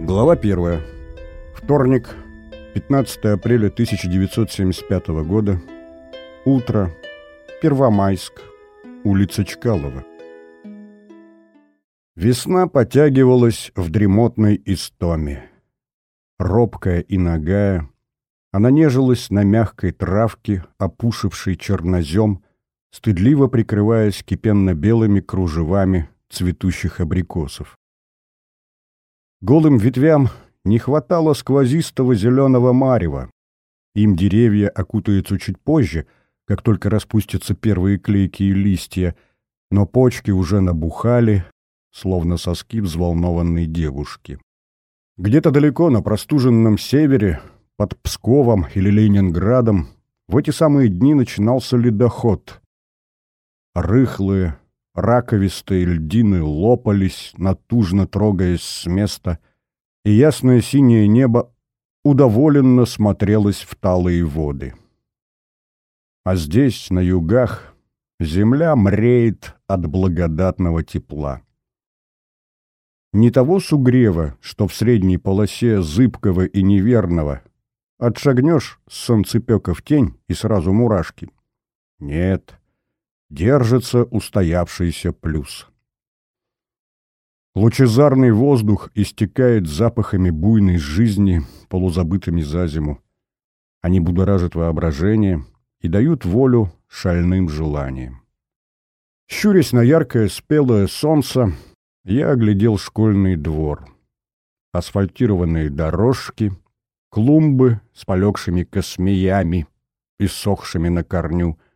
Глава 1. Вторник, 15 апреля 1975 года. Утро. Первомайск. Улица Чкалова. Весна потягивалась в дремотной истоме. Робкая и нагая, она нежилась на мягкой травке, опушившей чернозем, стыдливо прикрываясь кипенно-белыми кружевами цветущих абрикосов. Голым ветвям не хватало сквозистого зеленого марева. Им деревья окутаются чуть позже, как только распустятся первые клейкие листья, но почки уже набухали, словно соски взволнованной девушки. Где-то далеко, на простуженном севере, под Псковом или Ленинградом, в эти самые дни начинался ледоход. Рыхлые, раковистые льдины лопались, натужно трогаясь с места, и ясное синее небо удоволенно смотрелось в талые воды. А здесь, на югах, земля мреет от благодатного тепла. Не того сугрева, что в средней полосе зыбкого и неверного. Отшагнешь с солнцепека в тень и сразу мурашки. Нет, держится устоявшийся плюс. Лучезарный воздух истекает запахами буйной жизни, полузабытыми за зиму. Они будоражат воображение и дают волю шальным желаниям. Щурясь на яркое спелое солнце, я оглядел школьный двор. Асфальтированные дорожки, клумбы с полегшими космеями, иссохшими на корню —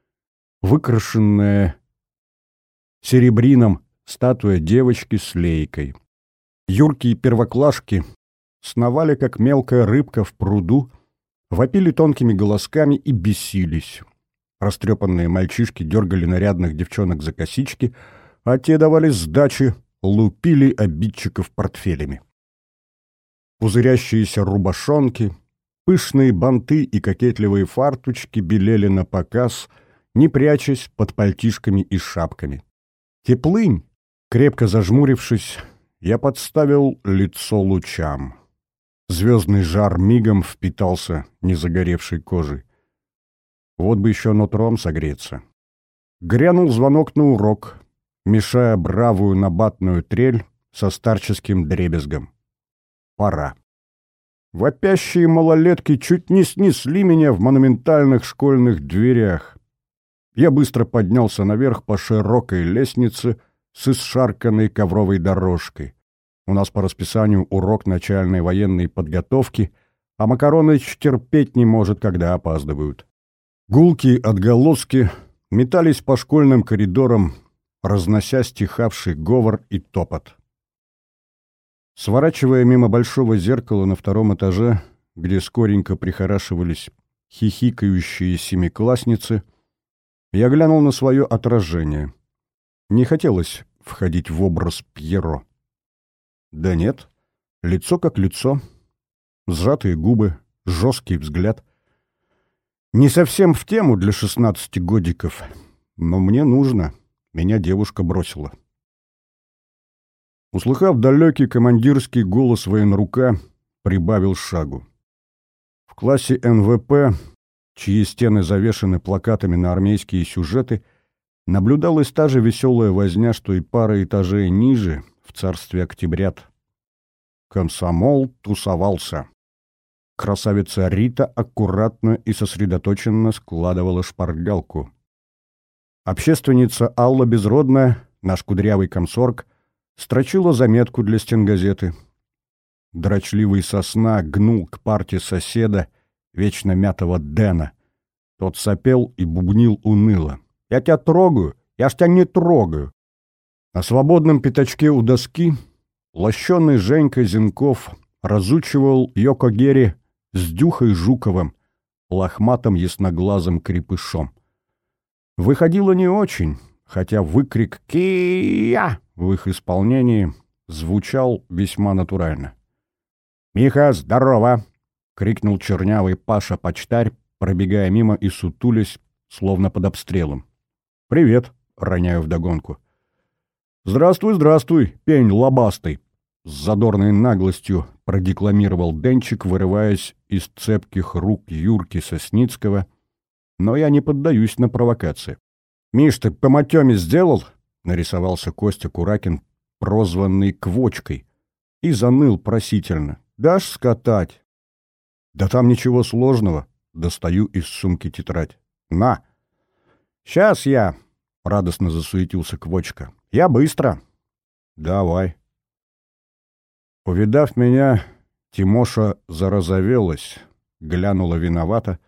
выкрашенная серебрином статуя девочки с лейкой. Юркие первоклашки сновали, как мелкая рыбка в пруду, вопили тонкими голосками и бесились. Растрепанные мальчишки дергали нарядных девчонок за косички, а те давали сдачи, лупили обидчиков портфелями. Пузырящиеся рубашонки, пышные банты и кокетливые фарточки белели на показ — не прячась под пальтишками и шапками. «Теплынь!» Крепко зажмурившись, я подставил лицо лучам. Звездный жар мигом впитался незагоревшей кожей. Вот бы еще нутром согреться. Грянул звонок на урок, мешая бравую набатную трель со старческим дребезгом. Пора. Вопящие малолетки чуть не снесли меня в монументальных школьных дверях. Я быстро поднялся наверх по широкой лестнице с исшарканной ковровой дорожкой. У нас по расписанию урок начальной военной подготовки, а Макароныч терпеть не может, когда опаздывают. Гулки отголоски метались по школьным коридорам, разнося стихавший говор и топот. Сворачивая мимо большого зеркала на втором этаже, где скоренько прихорашивались хихикающие семиклассницы, я глянул на свое отражение. Не хотелось входить в образ Пьеро. Да нет, лицо как лицо, сжатые губы, жесткий взгляд. Не совсем в тему для шестнадцати годиков, но мне нужно, меня девушка бросила. Услыхав далекий командирский голос военрука, прибавил шагу. В классе НВП чьи стены завешаны плакатами на армейские сюжеты, наблюдалась та же веселая возня, что и пара этажей ниже, в царстве Октябрят. Комсомол тусовался. Красавица Рита аккуратно и сосредоточенно складывала шпаргалку. Общественница Алла Безродная, наш кудрявый комсорг, строчила заметку для стенгазеты. Дрочливый сосна гнул к парте соседа — вечно мятого Дэна. Тот сопел и бубнил уныло. «Я тебя трогаю! Я ж тебя не трогаю!» На свободном пятачке у доски лощеный Женька Зинков разучивал Йоко Гери с Дюхой Жуковым, лохматым ясноглазым крепышом. Выходило не очень, хотя выкрик «Кия!» в их исполнении звучал весьма натурально. «Миха, здорово!» — крикнул чернявый Паша-почтарь, пробегая мимо и сутулясь, словно под обстрелом. «Привет!» — роняю вдогонку. «Здравствуй, здравствуй, пень лобастый!» С задорной наглостью продекламировал Денчик, вырываясь из цепких рук Юрки Сосницкого, но я не поддаюсь на провокации. «Миш, ты по матеме сделал?» — нарисовался Костя Куракин, прозванный Квочкой, и заныл просительно. «Дашь скатать?» «Да там ничего сложного», — достаю из сумки тетрадь. «На!» «Сейчас я!» — радостно засуетился Квочка. «Я быстро!» «Давай!» Увидав меня, Тимоша зарозовелась, глянула виновата,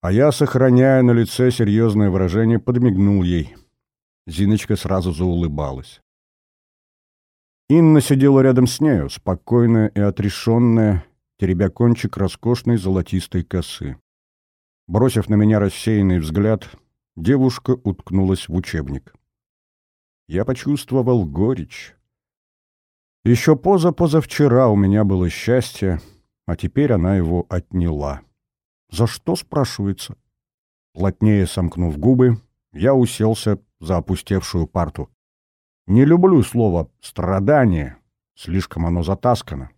а я, сохраняя на лице серьезное выражение, подмигнул ей. Зиночка сразу заулыбалась. Инна сидела рядом с нею, спокойная и отрешенная, теребя кончик роскошной золотистой косы. Бросив на меня рассеянный взгляд, девушка уткнулась в учебник. Я почувствовал горечь. Еще поза-позавчера у меня было счастье, а теперь она его отняла. За что, спрашивается? Плотнее сомкнув губы, я уселся за опустевшую парту. Не люблю слово «страдание», слишком оно затаскано.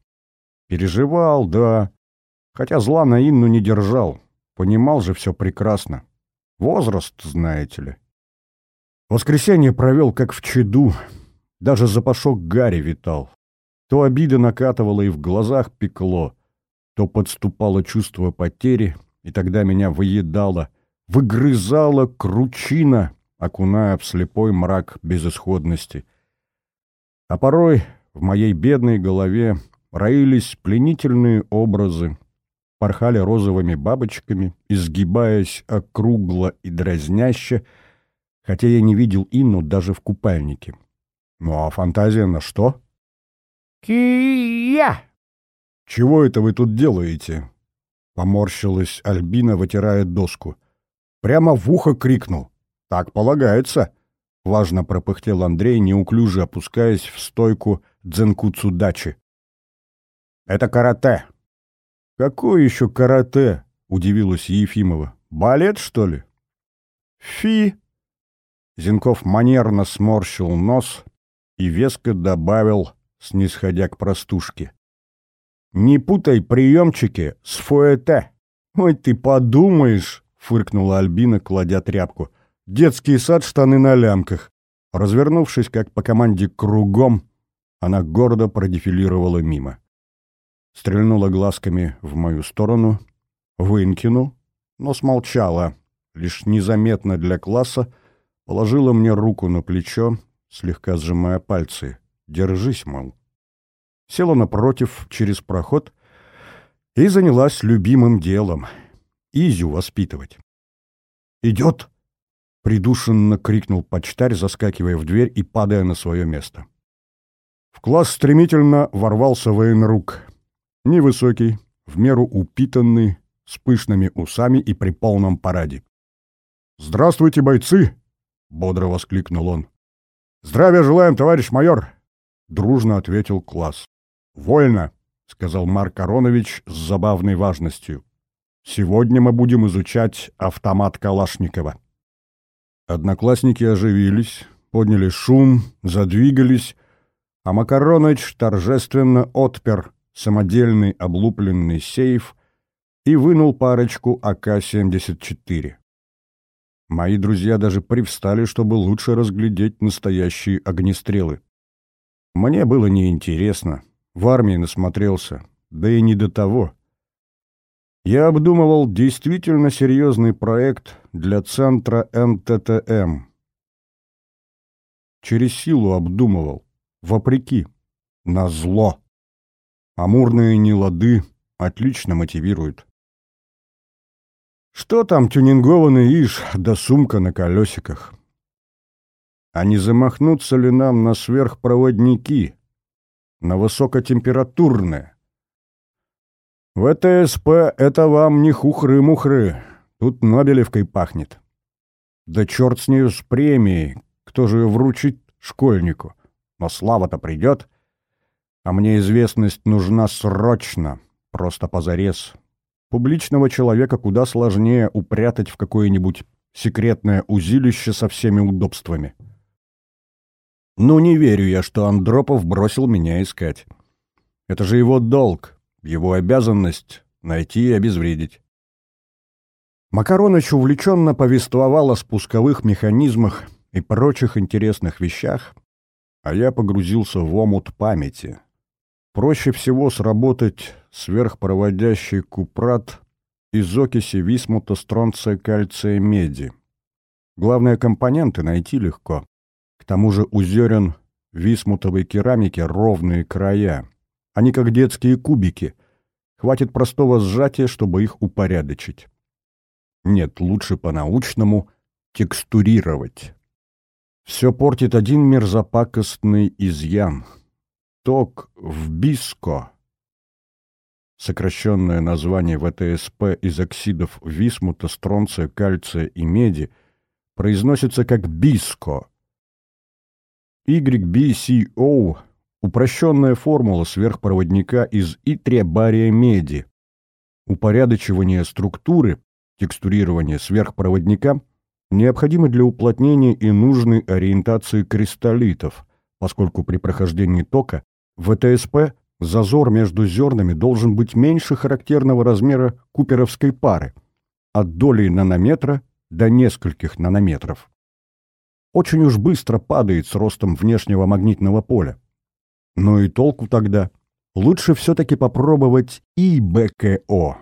Переживал, да, хотя зла на Инну не держал, понимал же все прекрасно. Возраст, знаете ли. Воскресенье провел как в чаду, даже запашок Гарри витал. То обида накатывала и в глазах пекло, то подступало чувство потери, и тогда меня выедало, выгрызала кручина, окуная в слепой мрак безысходности. А порой в моей бедной голове роились пленительные образы, порхали розовыми бабочками, изгибаясь округло и дразняще, хотя я не видел Инну даже в купальнике. Ну а фантазия на что? «Кия!» «Чего это вы тут делаете?» Поморщилась Альбина, вытирая доску. Прямо в ухо крикнул. «Так полагается!» Важно пропыхтел Андрей, неуклюже опускаясь в стойку дзенкуцу дачи. «Это карате!» «Какое еще карате?» — удивилась Ефимова. «Балет, что ли?» «Фи!» Зинков манерно сморщил нос, и веско добавил, снисходя к простушке. «Не путай приемчики с фуэте!» «Ой, ты подумаешь!» — фыркнула Альбина, кладя тряпку. «Детский сад, штаны на лямках!» Развернувшись, как по команде кругом, она гордо продефилировала мимо. Стрельнула глазками в мою сторону, вынкину, но смолчала, лишь незаметно для класса, положила мне руку на плечо, слегка сжимая пальцы. «Держись, мол». Села напротив, через проход, и занялась любимым делом — Изю воспитывать. «Идет!» — придушенно крикнул почтарь, заскакивая в дверь и падая на свое место. В класс стремительно ворвался военрук. Невысокий, в меру упитанный, с пышными усами и при полном параде. «Здравствуйте, бойцы!» — бодро воскликнул он. «Здравия желаем, товарищ майор!» — дружно ответил класс. «Вольно!» — сказал Марк Аронович с забавной важностью. «Сегодня мы будем изучать автомат Калашникова». Одноклассники оживились, подняли шум, задвигались, а Макароныч торжественно отпер самодельный облупленный сейф и вынул парочку АК-74. Мои друзья даже привстали, чтобы лучше разглядеть настоящие огнестрелы. Мне было неинтересно, в армии насмотрелся, да и не до того. Я обдумывал действительно серьезный проект для центра НТТМ. Через силу обдумывал, вопреки, на зло. Амурные нелады отлично мотивируют. Что там тюнингованный иш да сумка на колесиках? А не замахнуться ли нам на сверхпроводники, на высокотемпературные? ВТСП — это вам не хухры-мухры, тут Нобелевкой пахнет. Да черт с нею с премией, кто же ее вручит школьнику? Но слава-то придет. А мне известность нужна срочно, просто позарез. Публичного человека куда сложнее упрятать в какое-нибудь секретное узилище со всеми удобствами. Ну, не верю я, что Андропов бросил меня искать. Это же его долг, его обязанность — найти и обезвредить. Макароныч увлеченно повествовал о спусковых механизмах и прочих интересных вещах, а я погрузился в омут памяти. Проще всего сработать сверхпроводящий купрат из окиси висмута, стронция, кальция, меди. Главные компоненты найти легко. К тому же у зерен висмутовой керамики ровные края. Они как детские кубики. Хватит простого сжатия, чтобы их упорядочить. Нет, лучше по-научному текстурировать. Все портит один мерзопакостный изъян. Ток в биско. Сокращенное название ВТСП из оксидов висмута, стронция, кальция и меди произносится как биско. YBCO – упрощенная формула сверхпроводника из итрия бария меди. Упорядочивание структуры, текстурирование сверхпроводника – необходимы для уплотнения и нужной ориентации кристаллитов, поскольку при прохождении тока в ВТСП зазор между зернами должен быть меньше характерного размера куперовской пары, от доли нанометра до нескольких нанометров. Очень уж быстро падает с ростом внешнего магнитного поля. Но и толку тогда. Лучше все-таки попробовать ИБКО.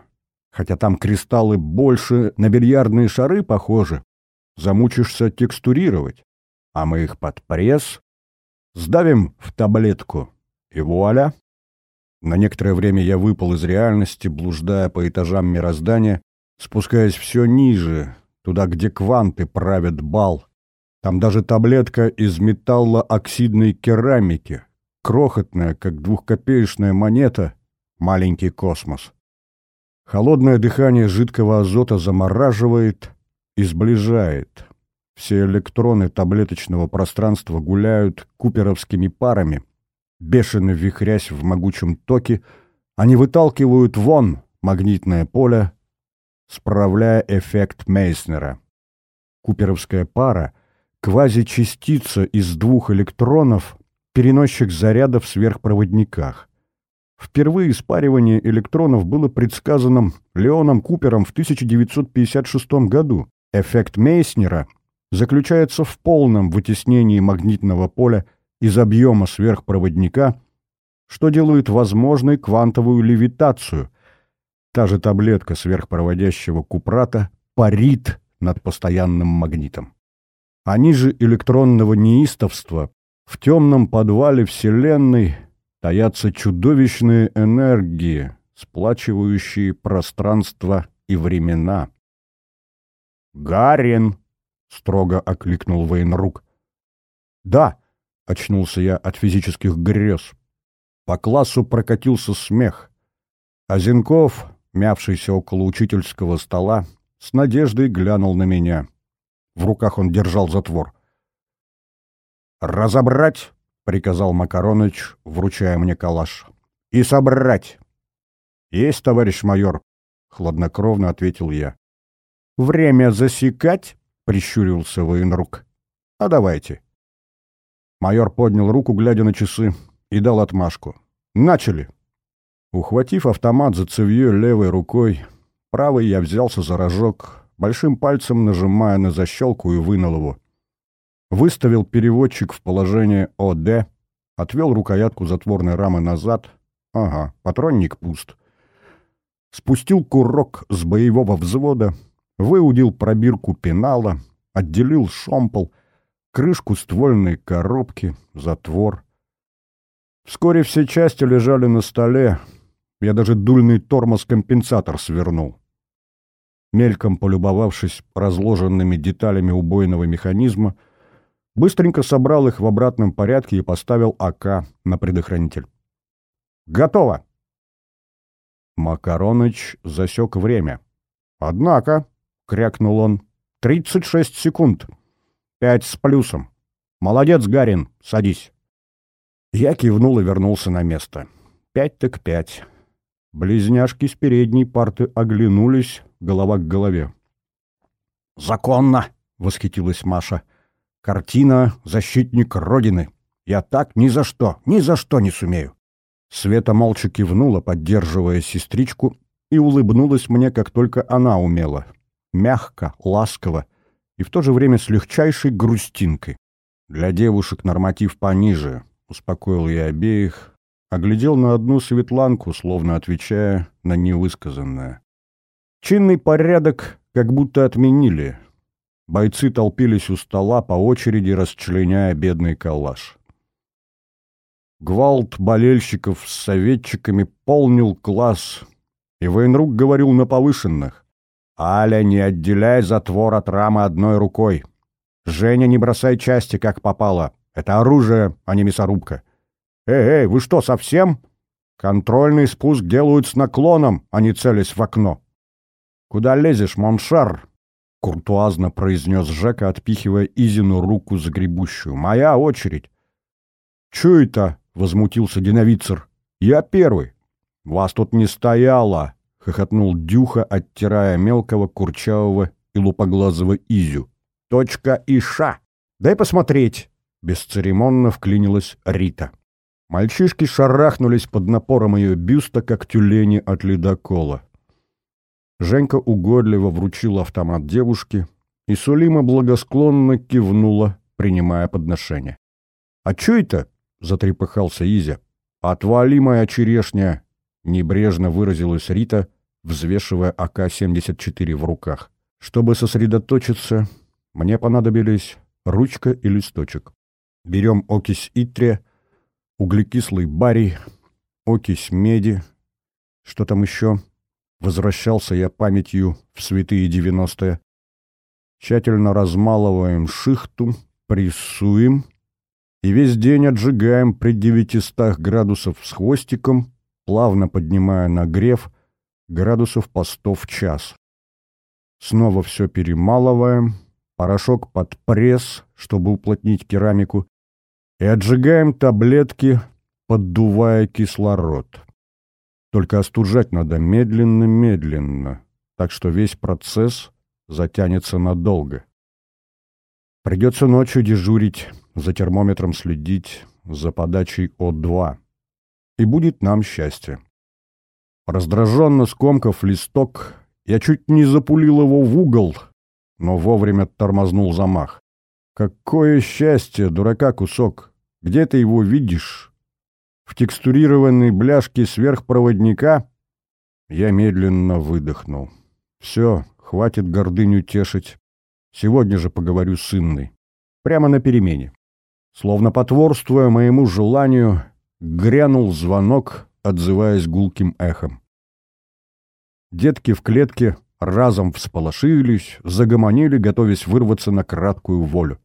Хотя там кристаллы больше на бильярдные шары похожи, замучишься текстурировать, а мы их под пресс сдавим в таблетку, и вуаля! На некоторое время я выпал из реальности, блуждая по этажам мироздания, спускаясь все ниже, туда, где кванты правят бал. Там даже таблетка из металлооксидной керамики, крохотная, как двухкопеечная монета, маленький космос. Холодное дыхание жидкого азота замораживает, и сближает. Все электроны таблеточного пространства гуляют куперовскими парами, бешено вихрясь в могучем токе, они выталкивают вон магнитное поле, справляя эффект Мейснера. Куперовская пара — квазичастица из двух электронов, переносчик заряда в сверхпроводниках. Впервые спаривание электронов было предсказано Леоном Купером в 1956 году. Эффект Мейснера заключается в полном вытеснении магнитного поля из объема сверхпроводника, что делает возможной квантовую левитацию. Та же таблетка сверхпроводящего купрата парит над постоянным магнитом. А ниже электронного неистовства в темном подвале Вселенной таятся чудовищные энергии, сплачивающие пространство и времена. «Гарин!» — строго окликнул военрук. «Да!» — очнулся я от физических грез. По классу прокатился смех. А Зинков, мявшийся около учительского стола, с надеждой глянул на меня. В руках он держал затвор. «Разобрать!» — приказал Макароныч, вручая мне калаш. «И собрать!» «Есть, товарищ майор!» — хладнокровно ответил я. «Время засекать?» — прищурился военрук. «А давайте». Майор поднял руку, глядя на часы, и дал отмашку. «Начали!» Ухватив автомат за цевье левой рукой, правой я взялся за рожок, большим пальцем нажимая на защелку и вынул его. Выставил переводчик в положение ОД, отвел рукоятку затворной рамы назад. Ага, патронник пуст. Спустил курок с боевого взвода — выудил пробирку пенала, отделил шомпол, крышку ствольной коробки, затвор. Вскоре все части лежали на столе, я даже дульный тормоз-компенсатор свернул. Мельком полюбовавшись разложенными деталями убойного механизма, быстренько собрал их в обратном порядке и поставил АК на предохранитель. «Готово!» Макароныч засек время. «Однако», крякнул он. «Тридцать шесть секунд. Пять с плюсом. Молодец, Гарин, садись». Я кивнул и вернулся на место. Пять так пять. Близняшки с передней парты оглянулись, голова к голове. «Законно!» — восхитилась Маша. «Картина «Защитник Родины». Я так ни за что, ни за что не сумею». Света молча кивнула, поддерживая сестричку, и улыбнулась мне, как только она умела. Мягко, ласково и в то же время с легчайшей грустинкой. Для девушек норматив пониже, успокоил я обеих, оглядел на одну Светланку, словно отвечая на невысказанное. Чинный порядок как будто отменили. Бойцы толпились у стола, по очереди расчленяя бедный калаш. Гвалт болельщиков с советчиками полнил класс, и военрук говорил на повышенных. «Аля, не отделяй затвор от рамы одной рукой. Женя, не бросай части, как попало. Это оружие, а не мясорубка. Эй, эй, вы что, совсем? Контрольный спуск делают с наклоном, а не целясь в окно. Куда лезешь, моншар? Куртуазно произнес Жека, отпихивая Изину руку загребущую. «Моя очередь!» «Чё это?» — возмутился Диновицер. «Я первый!» «Вас тут не стояло!» — хохотнул Дюха, оттирая мелкого, курчавого и лупоглазого Изю. «Точка и ша! Дай посмотреть!» Бесцеремонно вклинилась Рита. Мальчишки шарахнулись под напором ее бюста, как тюлени от ледокола. Женька угодливо вручила автомат девушке, и Сулима благосклонно кивнула, принимая подношение. «А чё это?» — затрепыхался Изя. «Отвали, моя черешня!» — небрежно выразилась Рита, взвешивая АК-74 в руках. Чтобы сосредоточиться, мне понадобились ручка и листочек. Берем окись итрия, углекислый барий, окись меди, что там еще? Возвращался я памятью в святые девяностые. Тщательно размалываем шихту, прессуем и весь день отжигаем при 900 градусов с хвостиком, плавно поднимая нагрев градусов по 100 в час. Снова все перемалываем, порошок под пресс, чтобы уплотнить керамику, и отжигаем таблетки, поддувая кислород. Только остужать надо медленно-медленно, так что весь процесс затянется надолго. Придется ночью дежурить, за термометром следить, за подачей О2. И будет нам счастье. Раздраженно скомкав листок, я чуть не запулил его в угол — но вовремя тормознул замах. Какое счастье, дурака кусок! Где ты его видишь? В текстурированной бляшке сверхпроводника? Я медленно выдохнул. Все, хватит гордыню тешить. Сегодня же поговорю с Инной. Прямо на перемене. Словно потворствуя моему желанию, грянул звонок, отзываясь гулким эхом. Детки в клетке разом всполошились, загомонили, готовясь вырваться на краткую волю.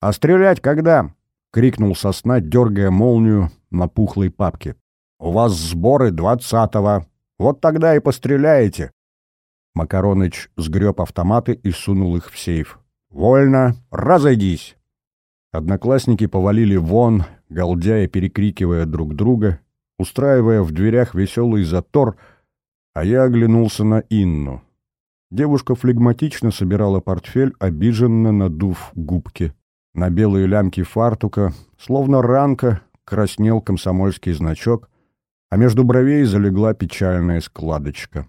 «А стрелять когда?» — крикнул сосна, дергая молнию на пухлой папке. «У вас сборы двадцатого. Вот тогда и постреляете». Макароныч сгреб автоматы и сунул их в сейф. «Вольно! Разойдись!» Одноклассники повалили вон, галдя и перекрикивая друг друга, устраивая в дверях веселый затор — а я оглянулся на Инну. Девушка флегматично собирала портфель, обиженно надув губки. На белые лямки фартука, словно ранка, краснел комсомольский значок, а между бровей залегла печальная складочка.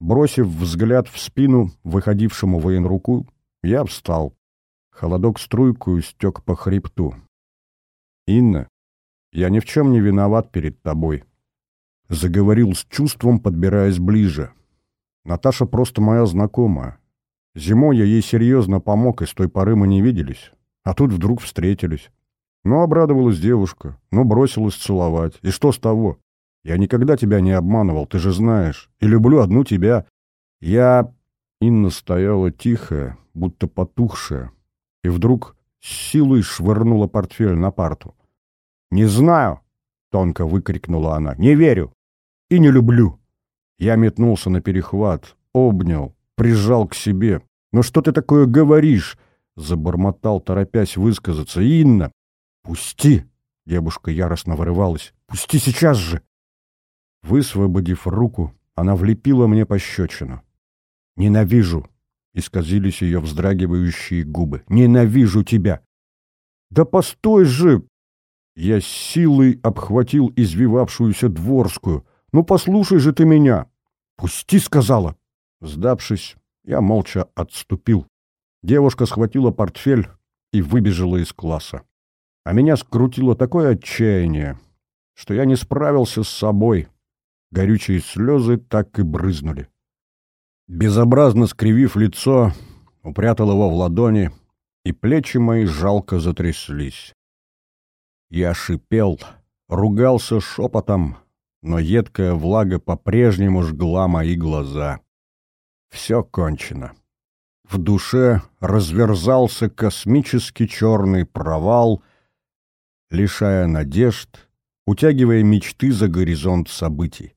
Бросив взгляд в спину выходившему военруку, я встал. Холодок струйку стек по хребту. «Инна, я ни в чем не виноват перед тобой», Заговорил с чувством, подбираясь ближе. Наташа просто моя знакомая. Зимой я ей серьезно помог, и с той поры мы не виделись. А тут вдруг встретились. Ну, обрадовалась девушка, ну, бросилась целовать. И что с того? Я никогда тебя не обманывал, ты же знаешь. И люблю одну тебя. Я... Инна стояла тихая, будто потухшая, и вдруг с силой швырнула портфель на парту. «Не знаю!» — тонко выкрикнула она. «Не верю! и не люблю. Я метнулся на перехват, обнял, прижал к себе. «Ну что ты такое говоришь?» — забормотал, торопясь высказаться. «Инна!» «Пусти!» — девушка яростно вырывалась. «Пусти сейчас же!» Высвободив руку, она влепила мне пощечину. «Ненавижу!» — исказились ее вздрагивающие губы. «Ненавижу тебя!» «Да постой же!» Я силой обхватил извивавшуюся дворскую. «Ну, послушай же ты меня!» «Пусти!» — сказала. Сдавшись, я молча отступил. Девушка схватила портфель и выбежала из класса. А меня скрутило такое отчаяние, что я не справился с собой. Горючие слезы так и брызнули. Безобразно скривив лицо, упрятал его в ладони, и плечи мои жалко затряслись. Я шипел, ругался шепотом, но едкая влага по-прежнему жгла мои глаза. Все кончено. В душе разверзался космический черный провал, лишая надежд, утягивая мечты за горизонт событий.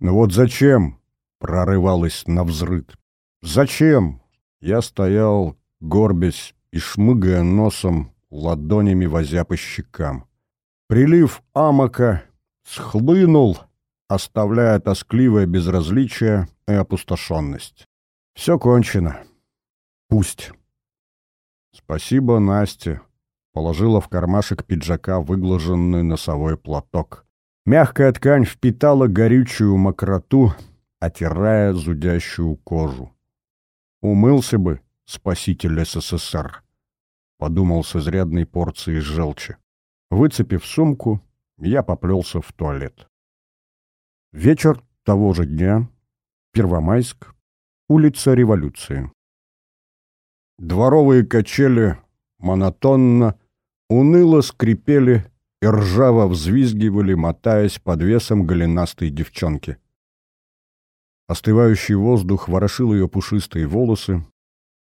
«Ну вот зачем?» — прорывалось на взрыд. «Зачем?» Я стоял, горбясь и шмыгая носом, ладонями возя по щекам. Прилив амока схлынул, оставляя тоскливое безразличие и опустошенность. Все кончено. Пусть. Спасибо Насте. Положила в кармашек пиджака выглаженный носовой платок. Мягкая ткань впитала горючую мокроту, отирая зудящую кожу. Умылся бы спаситель СССР, подумал с изрядной порцией желчи. Выцепив сумку, я поплелся в туалет. Вечер того же дня, Первомайск, улица Революции. Дворовые качели монотонно, уныло скрипели и ржаво взвизгивали, мотаясь под весом голенастой девчонки. Остывающий воздух ворошил ее пушистые волосы,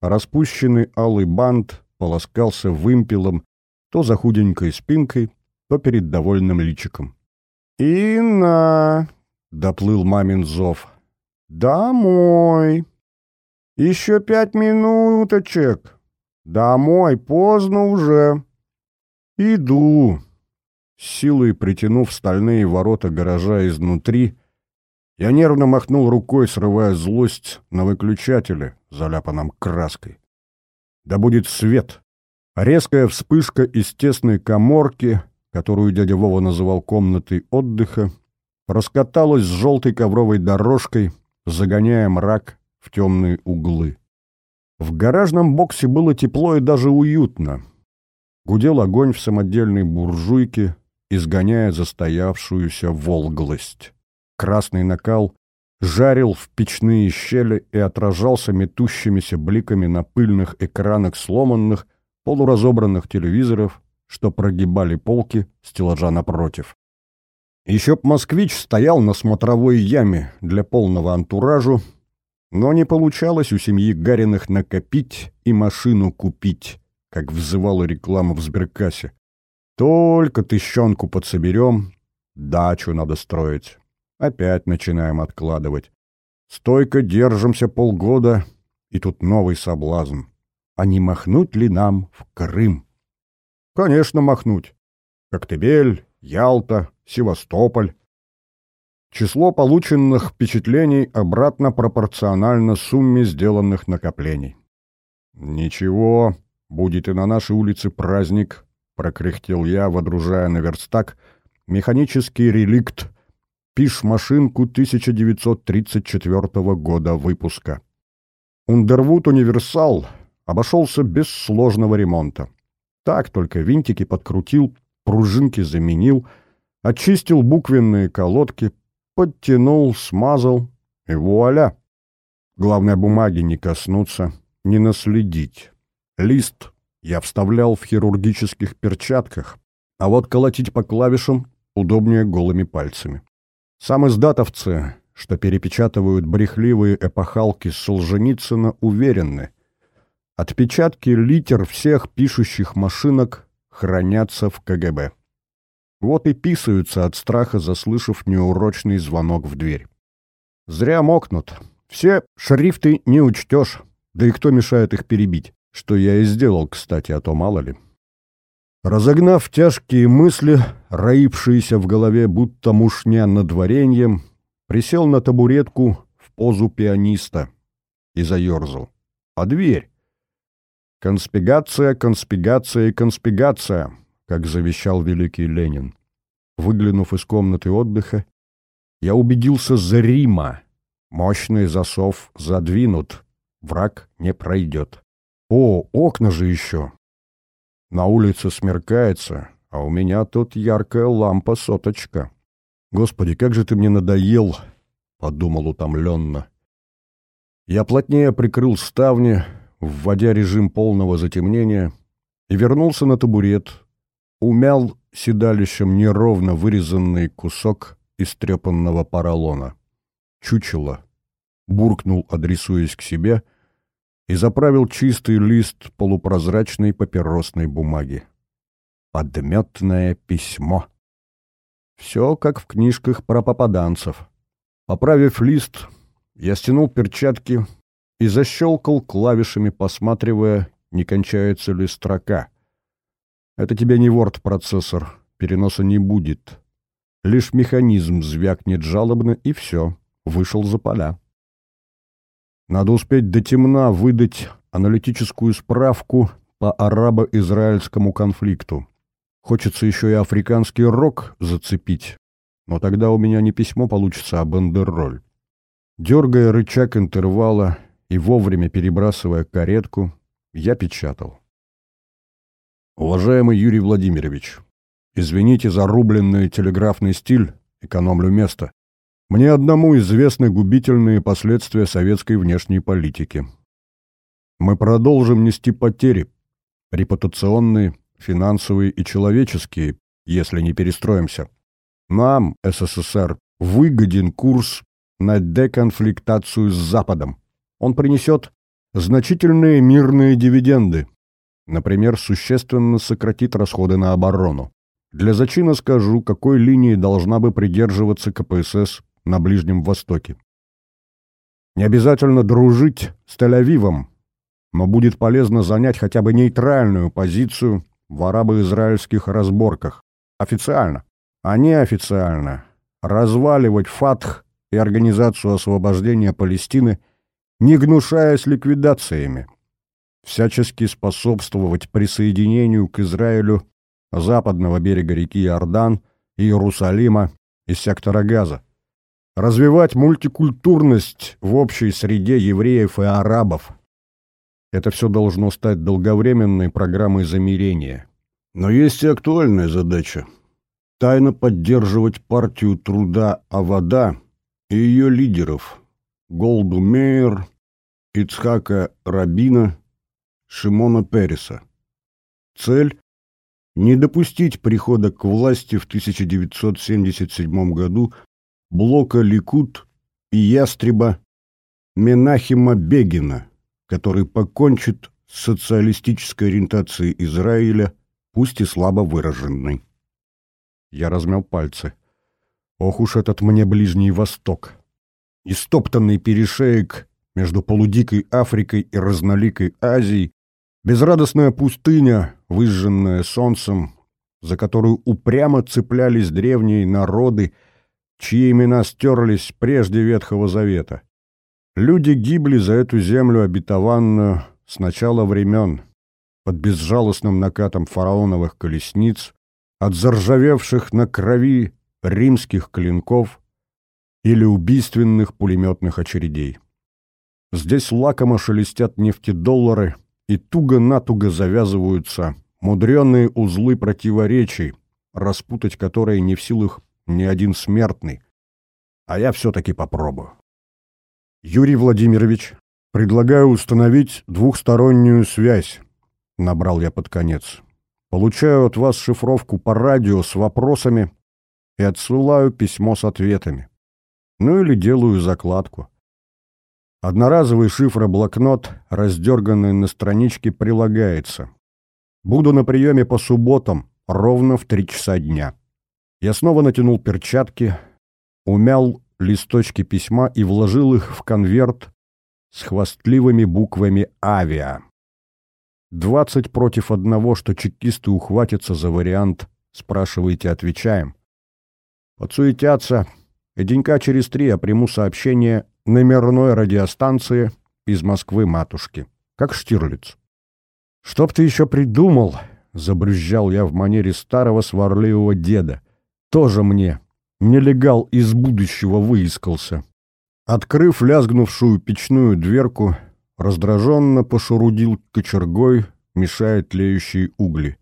а распущенный алый бант полоскался вымпелом то за худенькой спинкой, то перед довольным личиком. «Инна!» — доплыл мамин зов. «Домой! Еще пять минуточек! Домой, поздно уже!» «Иду!» Силой притянув стальные ворота гаража изнутри, я нервно махнул рукой, срывая злость на выключателе, заляпанном краской. Да будет свет! Резкая вспышка из тесной коморки, которую дядя Вова называл комнатой отдыха, раскаталась с желтой ковровой дорожкой, загоняя мрак в темные углы. В гаражном боксе было тепло и даже уютно. Гудел огонь в самодельной буржуйке, изгоняя застоявшуюся волглость. Красный накал жарил в печные щели и отражался метущимися бликами на пыльных экранах сломанных, полуразобранных телевизоров, что прогибали полки стеллажа напротив. Еще б москвич стоял на смотровой яме для полного антуражу, но не получалось у семьи Гариных накопить и машину купить, как взывала реклама в сберкассе. Только тыщенку подсоберем, дачу надо строить. Опять начинаем откладывать. Стойко держимся полгода, и тут новый соблазн. А не махнуть ли нам в Крым? Конечно, махнуть. Коктебель, Ялта, Севастополь. Число полученных впечатлений обратно пропорционально сумме сделанных накоплений. «Ничего, будет и на нашей улице праздник», — прокряхтел я, водружая на верстак механический реликт пиш-машинку 1934 года выпуска. Ундервуд Универсал обошелся без сложного ремонта. Так только винтики подкрутил, пружинки заменил, очистил буквенные колодки, подтянул, смазал, и вуаля! Главное, бумаги не коснуться, не наследить. Лист я вставлял в хирургических перчатках, а вот колотить по клавишам удобнее голыми пальцами. Сам издатовцы, что перепечатывают брехливые эпохалки Солженицына, уверены. Отпечатки литер всех пишущих машинок хранятся в КГБ. Вот и писаются от страха, заслышав неурочный звонок в дверь. Зря мокнут. Все шрифты не учтешь, да и кто мешает их перебить, что я и сделал, кстати, а то мало ли. Разогнав тяжкие мысли, роившиеся в голове будто мушня над вареньем, присел на табуретку в позу пианиста и заерзал. А дверь? Конспигация, конспигация и конспигация. как завещал великий Ленин. Выглянув из комнаты отдыха, я убедился зримо. Мощный засов задвинут, враг не пройдет. О, окна же еще! На улице смеркается, а у меня тут яркая лампа-соточка. Господи, как же ты мне надоел, — подумал утомленно. Я плотнее прикрыл ставни, вводя режим полного затемнения, и вернулся на табурет, умял седалищем неровно вырезанный кусок истрепанного поролона. Чучело. Буркнул, адресуясь к себе, и заправил чистый лист полупрозрачной папиросной бумаги. Подметное письмо. Все как в книжках про попаданцев. Поправив лист, я стянул перчатки и защелкал клавишами, посматривая, не кончается ли строка. Это тебе не Word-процессор, переноса не будет. Лишь механизм звякнет жалобно, и все, вышел за поля. Надо успеть до темна выдать аналитическую справку по арабо-израильскому конфликту. Хочется еще и африканский рок зацепить, но тогда у меня не письмо получится, а бандероль. Дергая рычаг интервала и вовремя перебрасывая каретку, я печатал. Уважаемый Юрий Владимирович, извините за рубленный телеграфный стиль, экономлю место. Мне одному известны губительные последствия советской внешней политики. Мы продолжим нести потери, репутационные, финансовые и человеческие, если не перестроимся. Нам, СССР, выгоден курс на деконфликтацию с Западом. Он принесет значительные мирные дивиденды. Например, существенно сократит расходы на оборону. Для зачина скажу, какой линии должна бы придерживаться КПСС на Ближнем Востоке. Не обязательно дружить с Тель-Авивом, но будет полезно занять хотя бы нейтральную позицию в арабо-израильских разборках. Официально. А неофициально. Разваливать ФАТХ и Организацию освобождения Палестины, не гнушаясь ликвидациями. Всячески способствовать присоединению к Израилю западного берега реки Иордан, Иерусалима и сектора Газа. Развивать мультикультурность в общей среде евреев и арабов – это все должно стать долговременной программой замирения. Но есть и актуальная задача – тайно поддерживать партию труда Авада и ее лидеров – Голду Мейер, Ицхака Рабина, Шимона Переса. Цель – не допустить прихода к власти в 1977 году блока Ликут и ястреба Менахима Бегина – который покончит с социалистической ориентацией Израиля, пусть и слабо выраженной. Я размял пальцы. Ох уж этот мне Ближний Восток! Истоптанный перешеек между полудикой Африкой и разноликой Азией, безрадостная пустыня, выжженная солнцем, за которую упрямо цеплялись древние народы, чьи имена стерлись прежде Ветхого Завета. Люди гибли за эту землю обетованную с начала времен, под безжалостным накатом фараоновых колесниц, от заржавевших на крови римских клинков или убийственных пулеметных очередей. Здесь лакомо шелестят нефтедоллары и туго-натуго завязываются мудреные узлы противоречий, распутать которые не в силах ни один смертный. А я все-таки попробую. Юрий Владимирович, предлагаю установить двухстороннюю связь, набрал я под конец. Получаю от вас шифровку по радио с вопросами и отсылаю письмо с ответами. Ну или делаю закладку. Одноразовый шифроблокнот, раздерганный на страничке, прилагается. Буду на приеме по субботам, ровно в три часа дня. Я снова натянул перчатки, умял листочки письма и вложил их в конверт с хвастливыми буквами «Авиа». Двадцать против одного, что чекисты ухватятся за вариант «Спрашивайте, отвечаем». Подсуетятся, и денька через три я приму сообщение номерной радиостанции из Москвы-матушки, как Штирлиц. «Чтоб ты еще придумал!» — забрюзжал я в манере старого сварливого деда. «Тоже мне. Нелегал из будущего выискался». Открыв лязгнувшую печную дверку, раздраженно пошурудил кочергой, мешая тлеющие угли.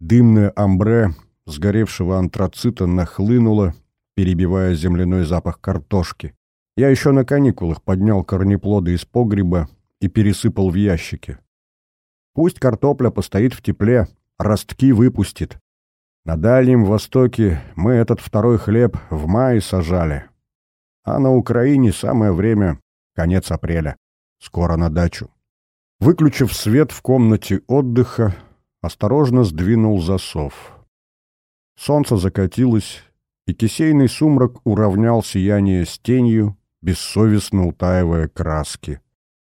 Дымное амбре сгоревшего антрацита нахлынуло, перебивая земляной запах картошки. Я еще на каникулах поднял корнеплоды из погреба и пересыпал в ящики. Пусть картопля постоит в тепле, ростки выпустит. На Дальнем Востоке мы этот второй хлеб в мае сажали. А на Украине самое время — конец апреля. Скоро на дачу. Выключив свет в комнате отдыха, осторожно сдвинул засов. Солнце закатилось, и кисейный сумрак уравнял сияние с тенью, бессовестно утаивая краски.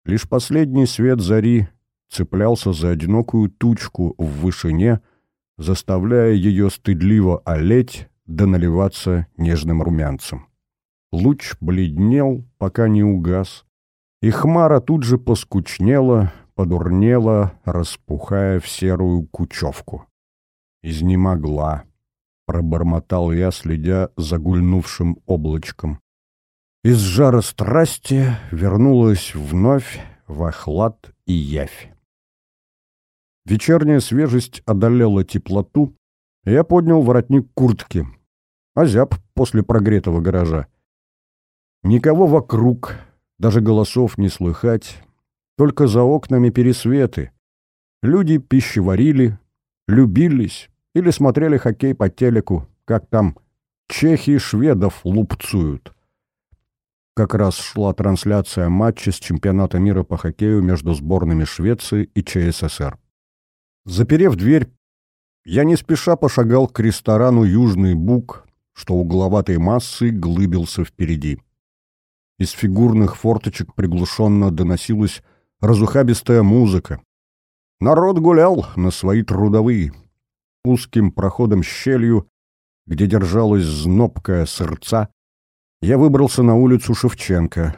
Лишь последний свет зари цеплялся за одинокую тучку в вышине, заставляя ее стыдливо олеть да наливаться нежным румянцем. Луч бледнел, пока не угас, и хмара тут же поскучнела, подурнела, распухая в серую кучевку. «Изнемогла», — пробормотал я, следя за гульнувшим облачком. Из жара страсти вернулась вновь в охлад и явь. Вечерняя свежесть одолела теплоту, и я поднял воротник куртки. Озяб после прогретого гаража. Никого вокруг, даже голосов не слыхать, только за окнами пересветы. Люди пищеварили, любились или смотрели хоккей по телеку, как там чехи шведов лупцуют. Как раз шла трансляция матча с чемпионата мира по хоккею между сборными Швеции и ЧССР. Заперев дверь, я не спеша пошагал к ресторану «Южный Бук», что угловатой массой глыбился впереди. Из фигурных форточек приглушенно доносилась разухабистая музыка. Народ гулял на свои трудовые. Узким проходом щелью, где держалась знобкая сырца, я выбрался на улицу Шевченко,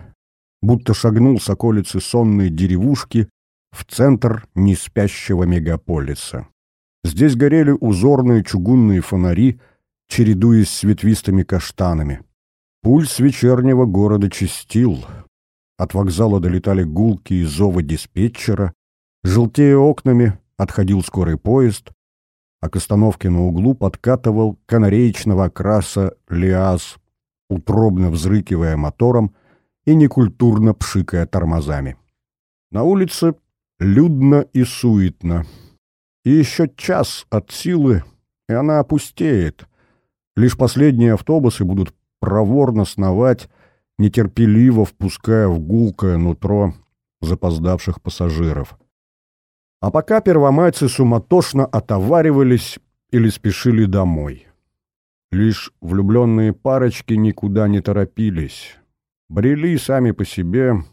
будто шагнул с околицы сонной деревушки в центр неспящего мегаполиса. Здесь горели узорные чугунные фонари, чередуясь с ветвистыми каштанами. Пульс вечернего города чистил. От вокзала долетали гулки и зовы диспетчера. Желтея окнами отходил скорый поезд, а к остановке на углу подкатывал канареечного окраса «Лиаз», утробно взрыкивая мотором и некультурно пшикая тормозами. На улице людно и суетно. И еще час от силы, и она опустеет. Лишь последние автобусы будут проворно сновать, нетерпеливо впуская в гулкое нутро запоздавших пассажиров. А пока первомайцы суматошно отоваривались или спешили домой. Лишь влюбленные парочки никуда не торопились. Брели сами по себе,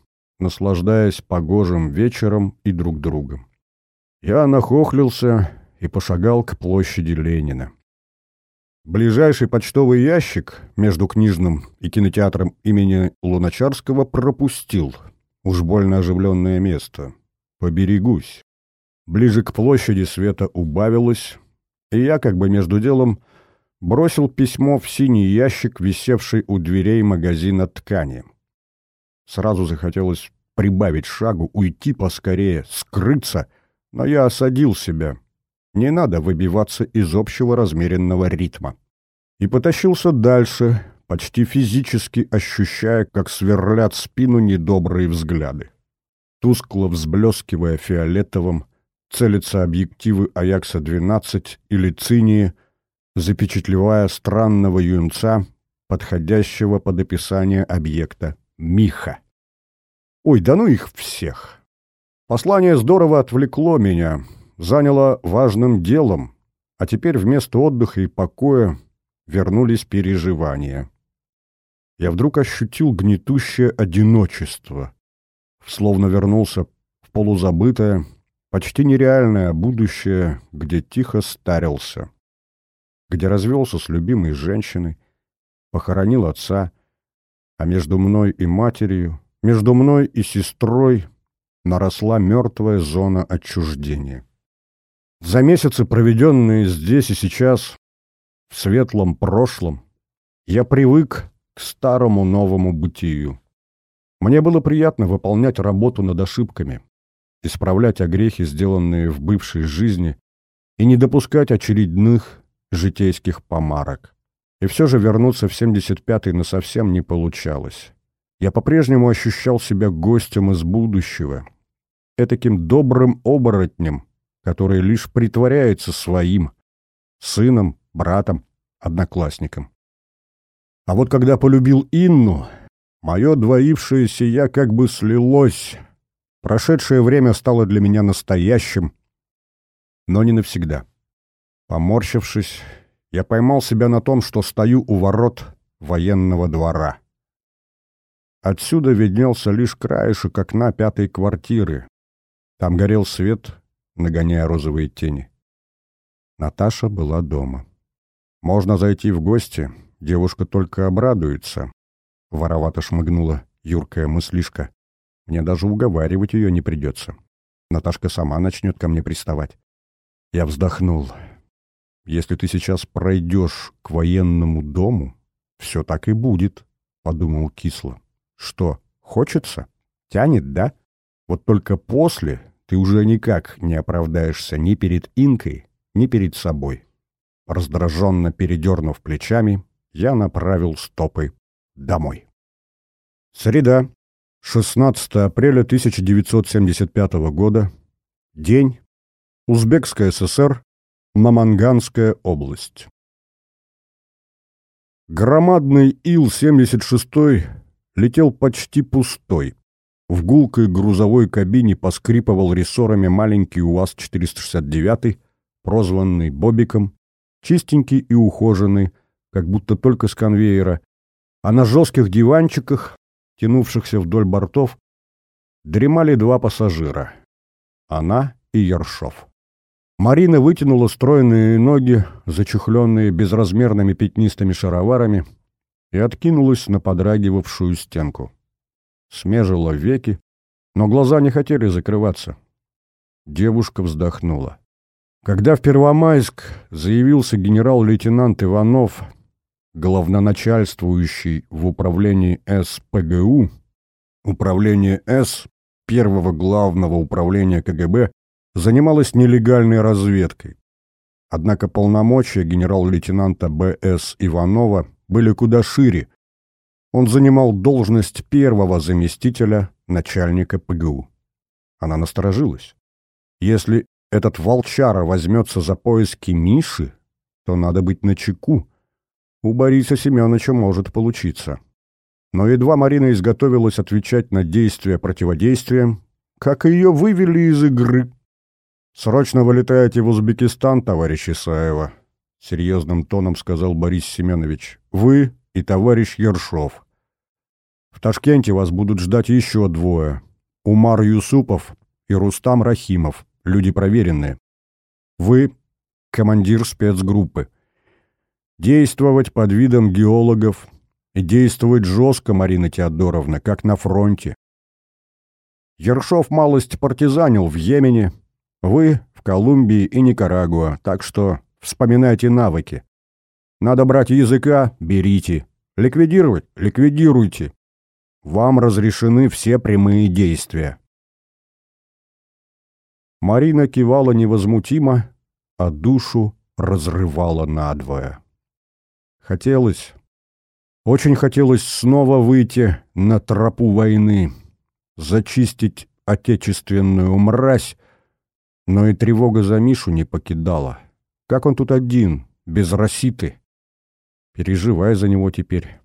наслаждаясь погожим вечером и друг другом. Я нахохлился и пошагал к площади Ленина. Ближайший почтовый ящик между книжным и кинотеатром имени Луначарского пропустил. Уж больно оживленное место. Поберегусь. Ближе к площади света убавилось, и я, как бы между делом, бросил письмо в синий ящик, висевший у дверей магазина ткани. Сразу захотелось прибавить шагу, уйти поскорее, скрыться, но я осадил себя — не надо выбиваться из общего размеренного ритма. И потащился дальше, почти физически ощущая, как сверлят спину недобрые взгляды. Тускло взблескивая фиолетовым, целятся объективы Аякса-12 или Цинии, запечатлевая странного юнца, подходящего под описание объекта Миха. Ой, да ну их всех! Послание здорово отвлекло меня — заняло важным делом, а теперь вместо отдыха и покоя вернулись переживания. Я вдруг ощутил гнетущее одиночество, словно вернулся в полузабытое, почти нереальное будущее, где тихо старился, где развелся с любимой женщиной, похоронил отца, а между мной и матерью, между мной и сестрой наросла мертвая зона отчуждения. За месяцы, проведенные здесь и сейчас, в светлом прошлом, я привык к старому новому бытию. Мне было приятно выполнять работу над ошибками, исправлять огрехи, сделанные в бывшей жизни, и не допускать очередных житейских помарок. И все же вернуться в 75-й насовсем не получалось. Я по-прежнему ощущал себя гостем из будущего, этаким добрым оборотнем, который лишь притворяется своим, сыном, братом, одноклассником. А вот когда полюбил Инну, мое двоившееся я как бы слилось. Прошедшее время стало для меня настоящим, но не навсегда. Поморщившись, я поймал себя на том, что стою у ворот военного двора. Отсюда виднелся лишь краешек окна пятой квартиры. Там горел свет, нагоняя розовые тени. Наташа была дома. «Можно зайти в гости, девушка только обрадуется», — воровато шмыгнула юркая мыслишка. «Мне даже уговаривать ее не придется. Наташка сама начнет ко мне приставать». Я вздохнул. «Если ты сейчас пройдешь к военному дому, все так и будет», — подумал кисло. «Что, хочется? Тянет, да? Вот только после ты уже никак не оправдаешься ни перед Инкой, ни перед собой». Раздраженно передернув плечами, я направил стопы домой. Среда, 16 апреля 1975 года. День. Узбекская ССР. Маманганская область. Громадный Ил-76 летел почти пустой. В гулкой грузовой кабине поскрипывал рессорами маленький УАЗ-469, прозванный Бобиком, чистенький и ухоженный, как будто только с конвейера, а на жестких диванчиках, тянувшихся вдоль бортов, дремали два пассажира — она и Ершов. Марина вытянула стройные ноги, зачехленные безразмерными пятнистыми шароварами, и откинулась на подрагивавшую стенку. Смежила веки, но глаза не хотели закрываться. Девушка вздохнула. Когда в Первомайск заявился генерал-лейтенант Иванов, главноначальствующий в управлении СПГУ, управление С первого главного управления КГБ занималось нелегальной разведкой. Однако полномочия генерал-лейтенанта Б.С. Иванова были куда шире. Он занимал должность первого заместителя начальника ПГУ. Она насторожилась. Если этот волчара возьмется за поиски Миши, то надо быть начеку. У Бориса Семеновича может получиться. Но едва Марина изготовилась отвечать на действия противодействия, как ее вывели из игры. «Срочно вылетаете в Узбекистан, товарищ Исаева», — серьезным тоном сказал Борис Семенович. «Вы и товарищ Ершов. В Ташкенте вас будут ждать еще двое. Умар Юсупов и Рустам Рахимов люди проверенные. Вы — командир спецгруппы. Действовать под видом геологов и действовать жестко, Марина Теодоровна, как на фронте. Ершов малость партизанил в Йемене, вы — в Колумбии и Никарагуа, так что вспоминайте навыки. Надо брать языка — берите. Ликвидировать — ликвидируйте. Вам разрешены все прямые действия. Марина кивала невозмутимо, а душу разрывала надвое. Хотелось, очень хотелось снова выйти на тропу войны, зачистить отечественную мразь, но и тревога за Мишу не покидала. Как он тут один, без Роситы? Переживай за него теперь.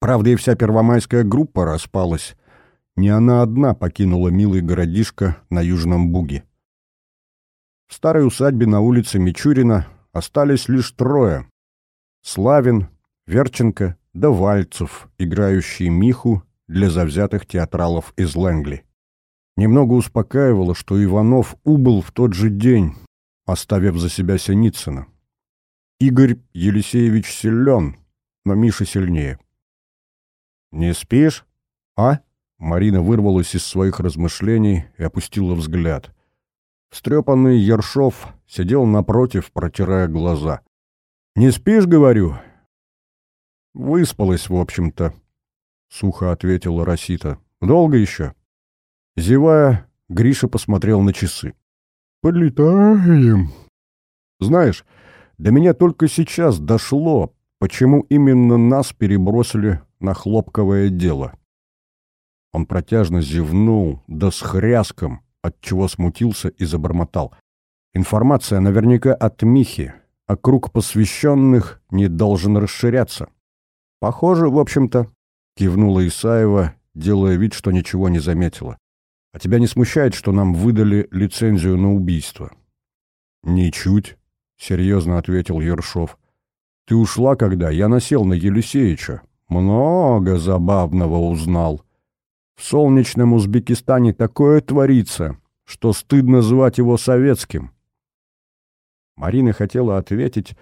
Правда, и вся первомайская группа распалась, не она одна покинула милый городишко на Южном Буге. В старой усадьбе на улице Мичурина остались лишь трое. Славин, Верченко да Вальцев, играющий Миху для завзятых театралов из Лэнгли. Немного успокаивало, что Иванов убыл в тот же день, оставив за себя Синицына. Игорь Елисеевич силен, но Миша сильнее. «Не спишь? А?» Марина вырвалась из своих размышлений и опустила взгляд. Встрепанный Ершов сидел напротив, протирая глаза. «Не спишь, говорю?» «Выспалась, в общем-то», — сухо ответила Росита. «Долго еще?» Зевая, Гриша посмотрел на часы. «Полетаем!» «Знаешь, до меня только сейчас дошло, почему именно нас перебросили на хлопковое дело». Он протяжно зевнул, да с хряском, отчего смутился и забормотал. «Информация наверняка от Михи, а круг посвященных не должен расширяться». «Похоже, в общем-то», — кивнула Исаева, делая вид, что ничего не заметила. «А тебя не смущает, что нам выдали лицензию на убийство?» «Ничуть», — серьезно ответил Ершов. «Ты ушла, когда я насел на Елисеича. Много забавного узнал. В солнечном Узбекистане такое творится, что стыдно звать его советским». Марина хотела ответить,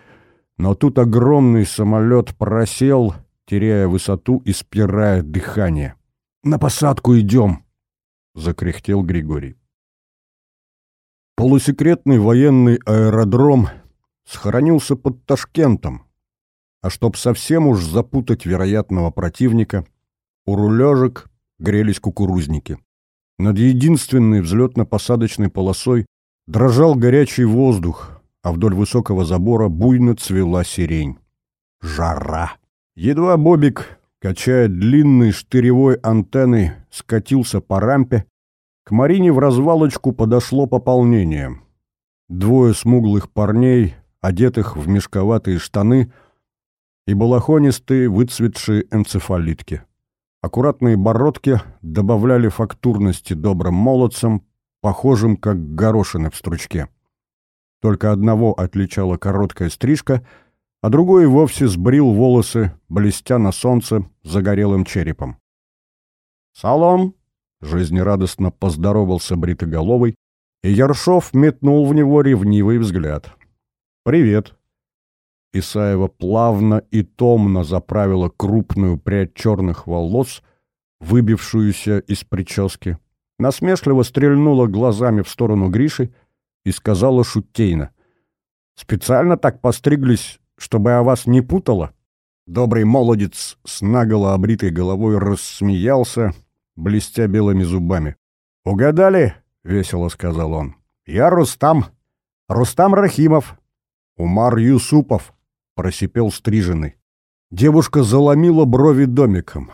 но тут огромный самолет просел, теряя высоту и спирая дыхание. «На посадку идем!» — закряхтел Григорий. Полусекретный военный аэродром схоронился под Ташкентом, а чтоб совсем уж запутать вероятного противника, у рулежек грелись кукурузники. Над единственной взлетно-посадочной полосой дрожал горячий воздух, а вдоль высокого забора буйно цвела сирень. Жара! Едва Бобик, качая длинной штыревой антенной, скатился по рампе, к Марине в развалочку подошло пополнение. Двое смуглых парней, одетых в мешковатые штаны, и балахонистые выцветшие энцефалитки. Аккуратные бородки добавляли фактурности добрым молодцам, похожим как горошины в стручке. Только одного отличала короткая стрижка, а другой вовсе сбрил волосы, блестя на солнце загорелым черепом. «Салом!» Жизнерадостно поздоровался бритоголовый, и Яршов метнул в него ревнивый взгляд. «Привет!» Исаева плавно и томно заправила крупную прядь черных волос, выбившуюся из прически, насмешливо стрельнула глазами в сторону Гриши и сказала шутейно. «Специально так постриглись, чтобы о вас не путало?» Добрый молодец с наголо обритой головой рассмеялся блестя белыми зубами. «Угадали?» — весело сказал он. «Я Рустам. Рустам Рахимов. Умар Юсупов», — просипел стриженный. Девушка заломила брови домиком.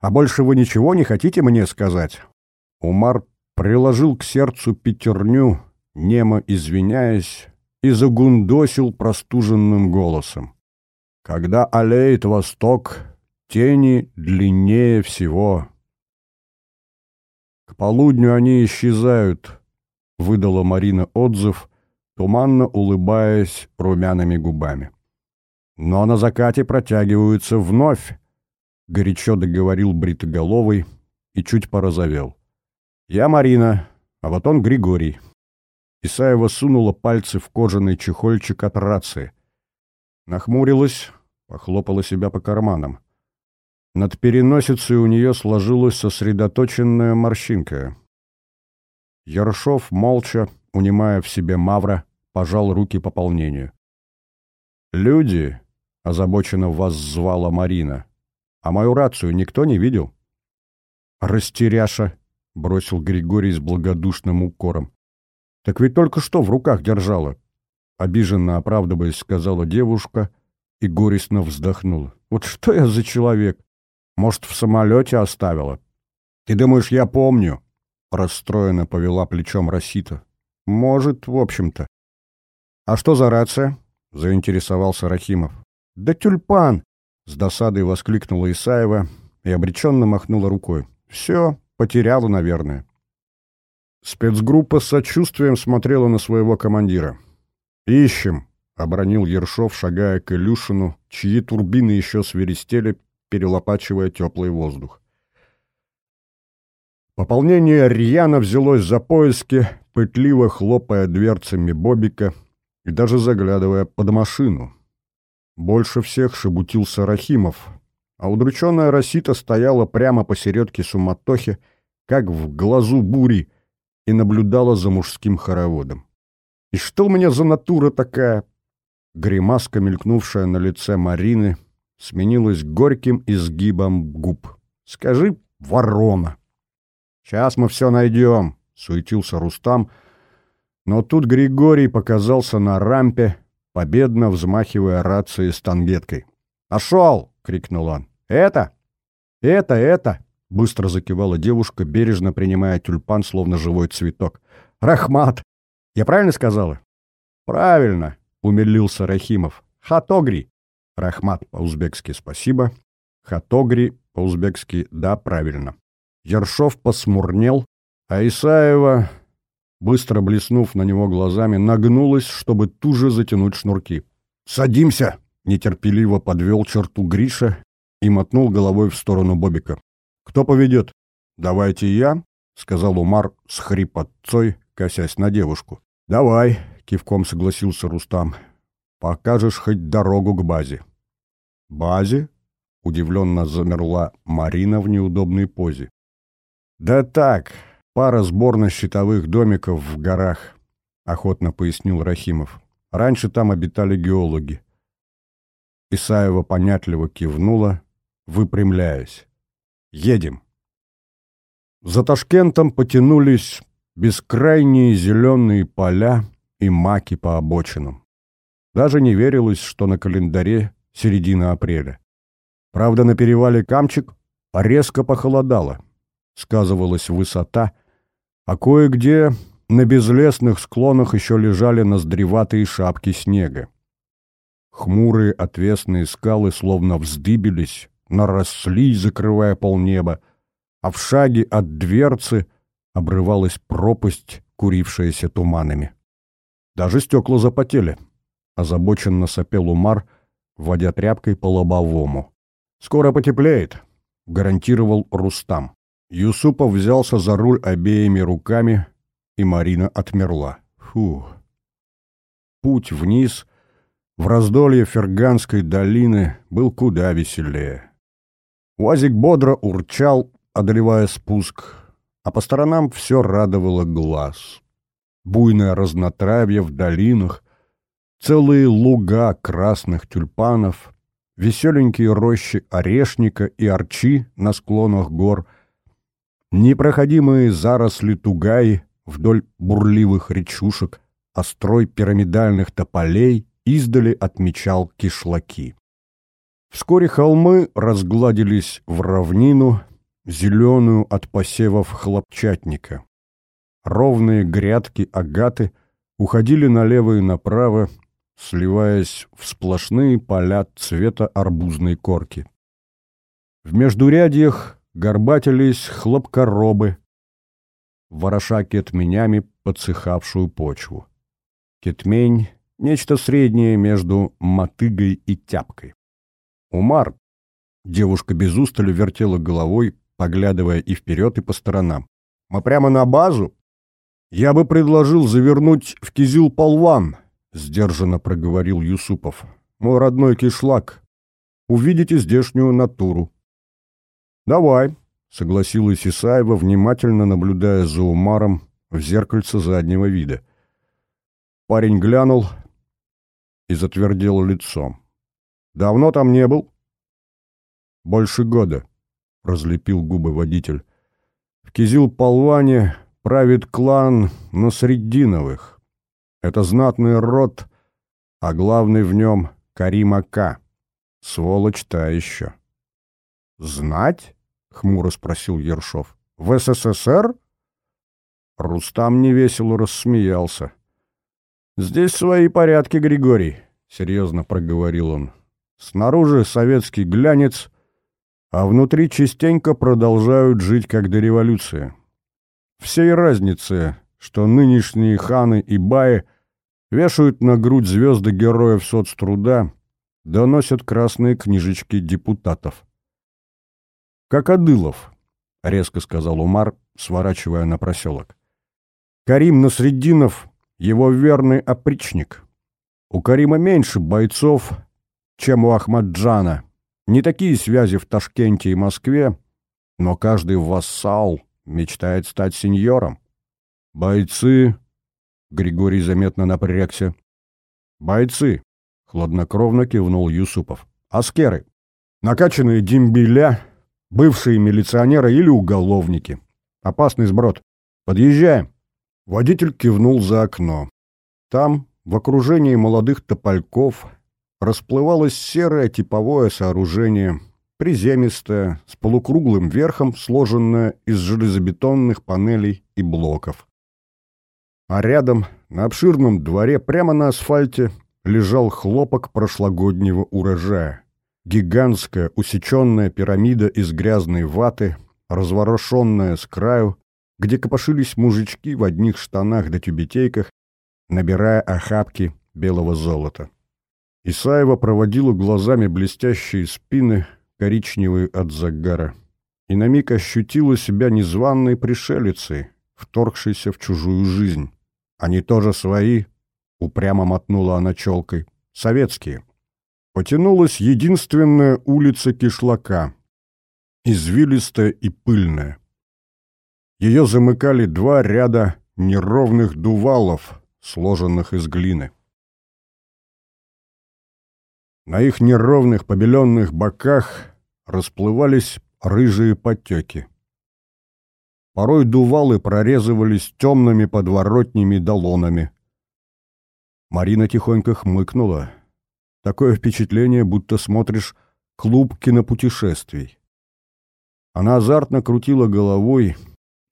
«А больше вы ничего не хотите мне сказать?» Умар приложил к сердцу пятерню, немо извиняясь, и загундосил простуженным голосом. «Когда олеет восток, тени длиннее всего. «К полудню они исчезают», — выдала Марина отзыв, туманно улыбаясь румяными губами. «Но на закате протягиваются вновь», — горячо договорил Бритоголовый и чуть порозовел. «Я Марина, а вот он Григорий». Исаева сунула пальцы в кожаный чехольчик от рации. Нахмурилась, похлопала себя по карманам. Над переносицей у нее сложилась сосредоточенная морщинка. Ершов, молча, унимая в себе Мавра, пожал руки пополнению. «Люди!» — озабоченно вас звала Марина. «А мою рацию никто не видел?» «Растеряша!» — бросил Григорий с благодушным укором. «Так ведь только что в руках держала!» Обиженно оправдываясь, сказала девушка и горестно вздохнула. «Вот что я за человек? Может, в самолете оставила? Ты думаешь, я помню?» Расстроенно повела плечом Росита. «Может, в общем-то». «А что за рация?» — заинтересовался Рахимов. «Да тюльпан!» — с досадой воскликнула Исаева и обреченно махнула рукой. «Все, потеряла, наверное». Спецгруппа с сочувствием смотрела на своего командира. «Ищем», — обронил Ершов, шагая к Илюшину, чьи турбины еще свиристели перелопачивая теплый воздух. Пополнение рьяно взялось за поиски, пытливо хлопая дверцами Бобика и даже заглядывая под машину. Больше всех шебутился Рахимов, а удрученная Росита стояла прямо посередке суматохи, как в глазу бури, и наблюдала за мужским хороводом. «И что у меня за натура такая?» Гримаска, мелькнувшая на лице Марины, сменилась горьким изгибом губ. «Скажи, ворона!» «Сейчас мы все найдем», — суетился Рустам, но тут Григорий показался на рампе, победно взмахивая рацией с тангеткой. «Нашел!» — крикнул он. «Это? Это, это!» — быстро закивала девушка, бережно принимая тюльпан, словно живой цветок. «Рахмат! Я правильно сказала?» «Правильно!» — умилился Рахимов. «Хатогри!» «Рахмат» по-узбекски «спасибо». «Хатогри» по-узбекски «да, правильно». Ершов посмурнел, а Исаева, быстро блеснув на него глазами, нагнулась, чтобы туже затянуть шнурки. «Садимся!» — нетерпеливо подвел черту Гриша и мотнул головой в сторону Бобика. «Кто поведет?» «Давайте я», — сказал Умар с хрипотцой, косясь на девушку. «Давай», — кивком согласился Рустам. «Покажешь хоть дорогу к базе». «Базе?» — удивленно замерла Марина в неудобной позе. «Да так, пара сборно-щитовых домиков в горах», — охотно пояснил Рахимов. «Раньше там обитали геологи». Исаева понятливо кивнула, выпрямляясь. «Едем». За Ташкентом потянулись бескрайние зеленые поля и маки по обочинам. Даже не верилось, что на календаре середина апреля. Правда, на перевале Камчик резко похолодало — сказывалась высота, а кое-где на безлесных склонах еще лежали ноздреватые шапки снега. Хмурые отвесные скалы словно вздыбились, наросли, закрывая полнеба, а в шаге от дверцы обрывалась пропасть, курившаяся туманами. Даже стекла запотели. Озабоченно сопел Умар, водя тряпкой по лобовому. «Скоро потеплеет», — гарантировал Рустам. Юсупов взялся за руль обеими руками, и Марина отмерла. Фу. Путь вниз, в раздолье Ферганской долины, был куда веселее. Уазик бодро урчал, одолевая спуск, а по сторонам все радовало глаз. Буйное разнотравье в долинах, целые луга красных тюльпанов, веселенькие рощи орешника и арчи на склонах гор — Непроходимые заросли тугай вдоль бурливых речушек, острой пирамидальных тополей издали отмечал кишлаки. Вскоре холмы разгладились в равнину, зеленую от посевов хлопчатника. Ровные грядки агаты уходили налево и направо, сливаясь в сплошные поля цвета арбузной корки. В междурядьях горбатились хлопкоробы, вороша кетменями подсыхавшую почву. Кетмень — нечто среднее между мотыгой и тяпкой. Умар, девушка без устали вертела головой, поглядывая и вперед, и по сторонам. «Мы прямо на базу?» «Я бы предложил завернуть в Кизил-Полван», — сдержанно проговорил Юсупов. «Мой родной кишлак. Увидите здешнюю натуру». «Давай», — согласилась Исаева, внимательно наблюдая за Умаром в зеркальце заднего вида. Парень глянул и затвердел лицом. «Давно там не был?» «Больше года», — разлепил губы водитель. «В Кизил-Полване правит клан Насреддиновых. Это знатный род, а главный в нем Карим Ака. Сволочь та еще». «Знать?» — хмуро спросил Ершов. «В СССР?» Рустам невесело рассмеялся. «Здесь свои порядки, Григорий», — серьезно проговорил он. «Снаружи советский глянец, а внутри частенько продолжают жить, как до революции. Всей разницы, что нынешние ханы и баи вешают на грудь звезды героев соцтруда, доносят красные книжечки депутатов». «Как Адылов», — резко сказал Умар, сворачивая на проселок. «Карим Насреддинов — его верный опричник. У Карима меньше бойцов, чем у Ахмаджана. Не такие связи в Ташкенте и Москве, но каждый вассал мечтает стать сеньором. «Бойцы!» — Григорий заметно напрягся. «Бойцы!» — хладнокровно кивнул Юсупов. «Аскеры! Накачанные дембеля, бывшие милиционеры или уголовники. Опасный сброд. Подъезжаем!» Водитель кивнул за окно. Там, в окружении молодых топольков, расплывалось серое типовое сооружение, приземистое, с полукруглым верхом, сложенное из железобетонных панелей и блоков. А рядом, на обширном дворе, прямо на асфальте, лежал хлопок прошлогоднего урожая. Гигантская усеченная пирамида из грязной ваты, разворошенная с краю, где копошились мужички в одних штанах да тюбетейках, набирая охапки белого золота. Исаева проводила глазами блестящие спины, коричневые от загара, и на миг ощутила себя незваной пришелицей, вторгшейся в чужую жизнь. Они тоже свои, упрямо мотнула она челкой, советские. Потянулась единственная улица кишлака, извилистая и пыльная. Ее замыкали два ряда неровных дувалов, сложенных из глины. На их неровных побеленных боках расплывались рыжие потеки. Порой дувалы прорезывались темными подворотнями долонами. Марина тихонько хмыкнула. Такое впечатление, будто смотришь клуб кинопутешествий. Она азартно крутила головой,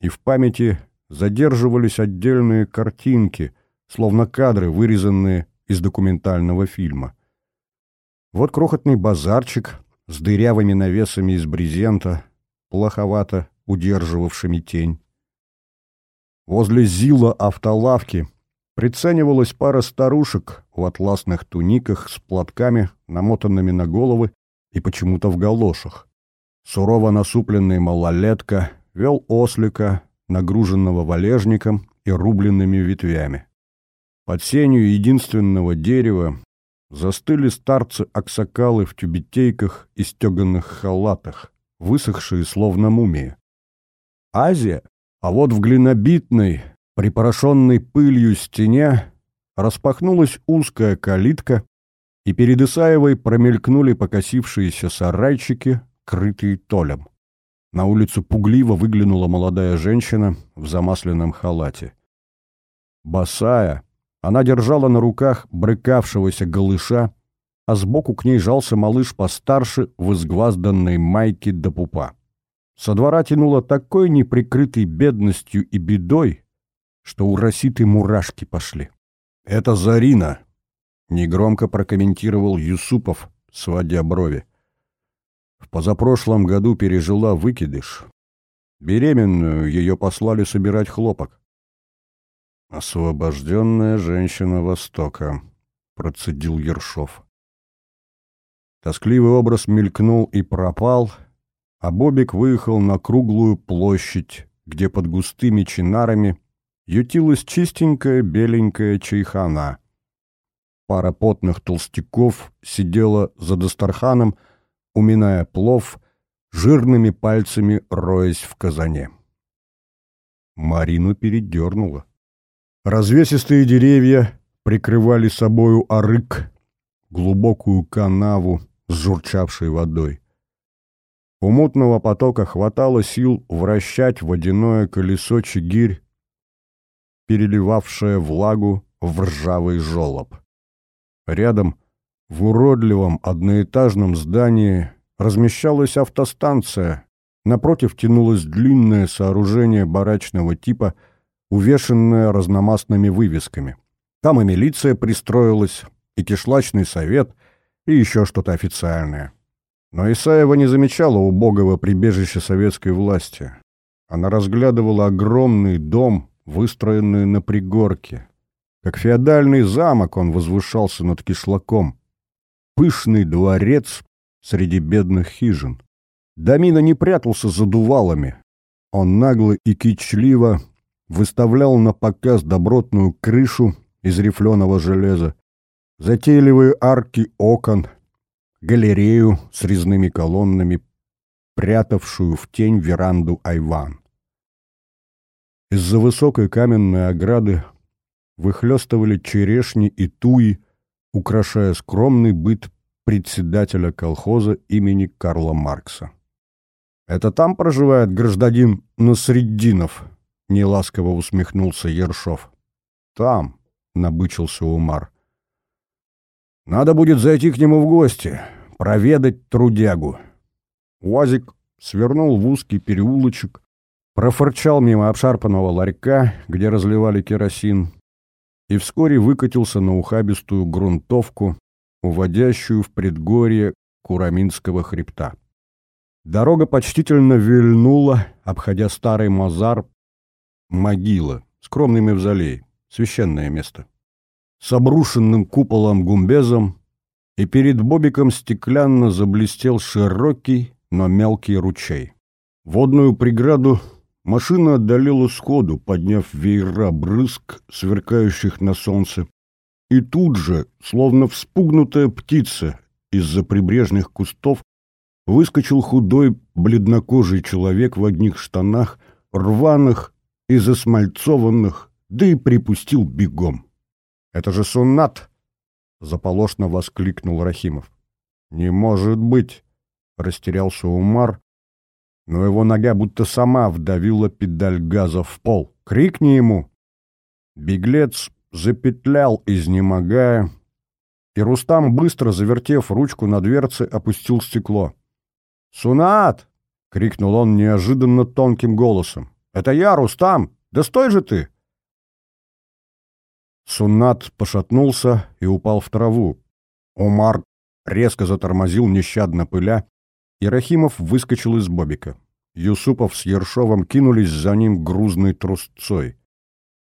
и в памяти задерживались отдельные картинки, словно кадры, вырезанные из документального фильма. Вот крохотный базарчик с дырявыми навесами из брезента, плоховато удерживавшими тень. Возле зила автолавки приценивалась пара старушек в атласных туниках с платками, намотанными на головы и почему-то в галошах. Сурово насупленный малолетка вел ослика, нагруженного валежником и рубленными ветвями. Под сенью единственного дерева Застыли старцы-аксакалы в тюбетейках и стеганых халатах, высохшие словно мумии. Азия, а вот в глинобитной, припорошенной пылью стене, распахнулась узкая калитка, и перед Исаевой промелькнули покосившиеся сарайчики, крытые толем. На улицу пугливо выглянула молодая женщина в замасленном халате. Босая, она держала на руках брыкавшегося голыша, а сбоку к ней жался малыш постарше в изгвазданной майке до пупа. Со двора тянуло такой неприкрытой бедностью и бедой, что у Роситы мурашки пошли. «Это Зарина», — негромко прокомментировал Юсупов, сводя брови. В позапрошлом году пережила выкидыш. Беременную ее послали собирать хлопок. «Освобожденная женщина Востока», — процедил Ершов. Тоскливый образ мелькнул и пропал, а Бобик выехал на круглую площадь, где под густыми чинарами ютилась чистенькая беленькая чайхана. Пара потных толстяков сидела за Дастарханом, уминая плов, жирными пальцами роясь в казане. Марину передернула. Развесистые деревья прикрывали собою арык, глубокую канаву с журчавшей водой. У мутного потока хватало сил вращать водяное колесо чигирь, переливавшее влагу в ржавый жолоб. Рядом, в уродливом одноэтажном здании, размещалась автостанция, напротив тянулось длинное сооружение барачного типа – увешанная разномастными вывесками. Там и милиция пристроилась, и кишлачный совет, и еще что-то официальное. Но Исаева не замечала убогого прибежища советской власти. Она разглядывала огромный дом, выстроенный на пригорке. Как феодальный замок он возвышался над кишлаком. Пышный дворец среди бедных хижин. Дамина не прятался за дувалами. Он нагло и кичливо выставлял на показ добротную крышу из рифленого железа, затейливые арки окон, галерею с резными колоннами, прятавшую в тень веранду айван. Из-за высокой каменной ограды выхлестывали черешни и туи, украшая скромный быт председателя колхоза имени Карла Маркса. «Это там проживает гражданин Насреддинов?» — неласково усмехнулся Ершов. «Там», — набычился Умар. «Надо будет зайти к нему в гости, проведать трудягу». Уазик свернул в узкий переулочек, профырчал мимо обшарпанного ларька, где разливали керосин, и вскоре выкатился на ухабистую грунтовку, уводящую в предгорье Кураминского хребта. Дорога почтительно вильнула, обходя старый мазар, могила, скромный мавзолей, священное место. С обрушенным куполом-гумбезом, и перед Бобиком стеклянно заблестел широкий, но мелкий ручей. Водную преграду машина отдалила сходу, подняв веера брызг, сверкающих на солнце. И тут же, словно вспугнутая птица, из-за прибрежных кустов выскочил худой, бледнокожий человек в одних штанах, рваных и засмальцованных, да и припустил бегом. «Это же Суннат!» — заполошно воскликнул Рахимов. «Не может быть!» Растерялся Умар, но его нога будто сама вдавила педаль газа в пол. «Крикни ему!» Беглец запетлял, изнемогая, и Рустам, быстро завертев ручку на дверце, опустил стекло. «Сунат!» — крикнул он неожиданно тонким голосом. «Это я, Рустам! Да стой же ты!» Сунат пошатнулся и упал в траву. Умар резко затормозил, нещадно пыля, и Рахимов выскочил из бобика. Юсупов с Ершовым кинулись за ним грузной трусцой.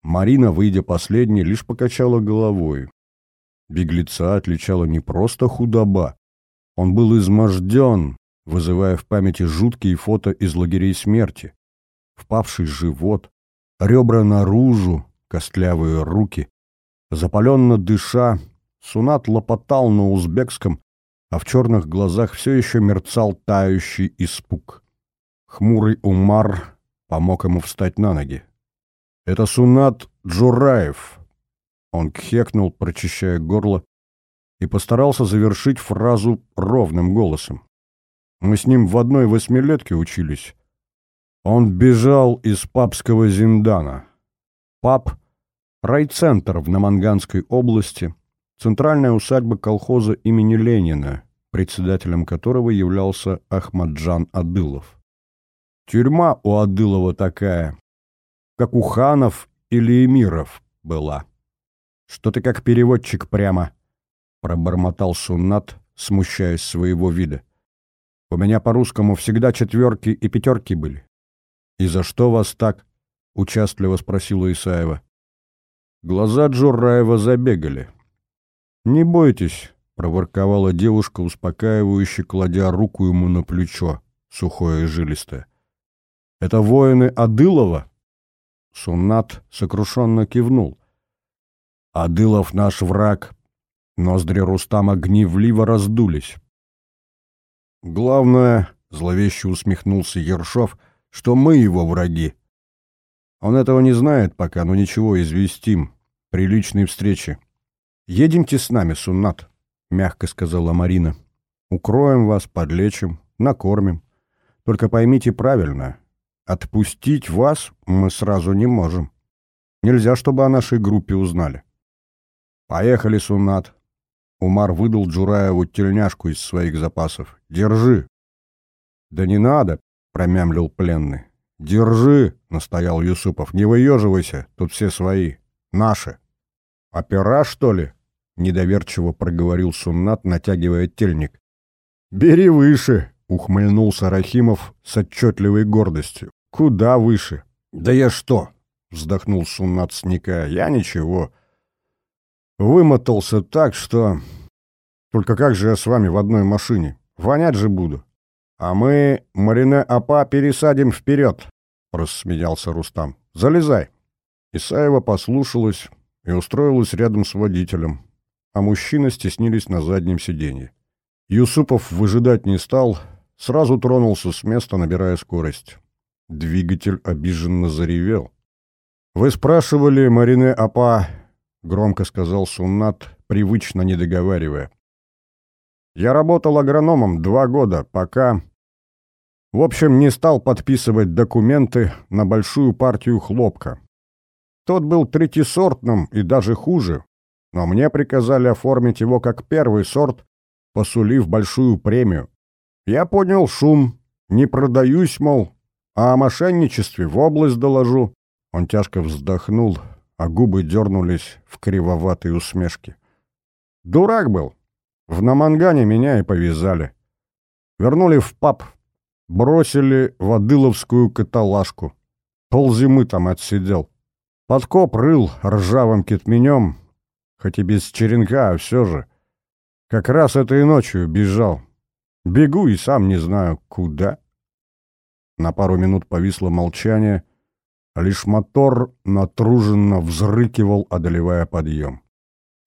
Марина, выйдя последней, лишь покачала головой. Беглеца отличала не просто худоба. Он был изможден, вызывая в памяти жуткие фото из лагерей смерти. Впавший живот, ребра наружу, костлявые руки. Запаленно дыша, Сунат лопотал на узбекском, а в черных глазах все еще мерцал тающий испуг. Хмурый Умар помог ему встать на ноги. «Это Сунат Джураев!» Он кхекнул, прочищая горло, и постарался завершить фразу ровным голосом. «Мы с ним в одной восьмилетке учились. Он бежал из папского зиндана. Пап — райцентр в Наманганской области — Центральная усадьба колхоза имени Ленина, председателем которого являлся Ахмаджан Адылов. Тюрьма у Адылова такая, как у ханов или эмиров была. Что ты как переводчик прямо, пробормотал Суннат, смущаясь своего вида. У меня по-русскому всегда четверки и пятерки были. И за что вас так? Участливо спросила Исаева. Глаза Джураева забегали. «Не бойтесь», — проворковала девушка, успокаивающе кладя руку ему на плечо, сухое и жилистое. «Это воины Адылова?» Суннат сокрушенно кивнул. «Адылов наш враг». Ноздри Рустама гневливо раздулись. «Главное», — зловеще усмехнулся Ершов, — «что мы его враги. Он этого не знает пока, но ничего, известим. При встрече. «Едемте с нами, Суннат», — мягко сказала Марина. «Укроем вас, подлечим, накормим. Только поймите правильно, отпустить вас мы сразу не можем. Нельзя, чтобы о нашей группе узнали». «Поехали, Суннат». Умар выдал Джураеву тельняшку из своих запасов. «Держи». «Да не надо», — промямлил пленный. «Держи», — настоял Юсупов. «Не выеживайся, тут все свои. Наши». «Опера, что ли?» — недоверчиво проговорил Суннат, натягивая тельник. «Бери выше!» — ухмыльнулся Рахимов с отчетливой гордостью. «Куда выше?» «Да я что?» — вздохнул Суннат, сникая. «Я ничего. Вымотался так, что... Только как же я с вами в одной машине? Вонять же буду. А мы Марине Апа пересадим вперед!» — рассмеялся Рустам. «Залезай!» Исаева послушалась и устроилась рядом с водителем, а мужчины стеснились на заднем сиденье. Юсупов выжидать не стал, сразу тронулся с места, набирая скорость. Двигатель обиженно заревел. «Вы спрашивали, Марине Апа», — громко сказал Суннат, привычно не договаривая. «Я работал агрономом два года, пока...» В общем, не стал подписывать документы на большую партию хлопка. Тот был третисортным и даже хуже, но мне приказали оформить его как первый сорт, посулив большую премию. Я понял шум, не продаюсь, мол, а о мошенничестве в область доложу. Он тяжко вздохнул, а губы дернулись в кривоватой усмешке. Дурак был. В Намангане меня и повязали. Вернули в паб, бросили в Адыловскую каталажку. Ползимы там отсидел. Подкоп рыл ржавым китменем, хоть и без черенка, а все же. Как раз этой ночью бежал. Бегу и сам не знаю, куда. На пару минут повисло молчание, лишь мотор натруженно взрыкивал, одолевая подъем.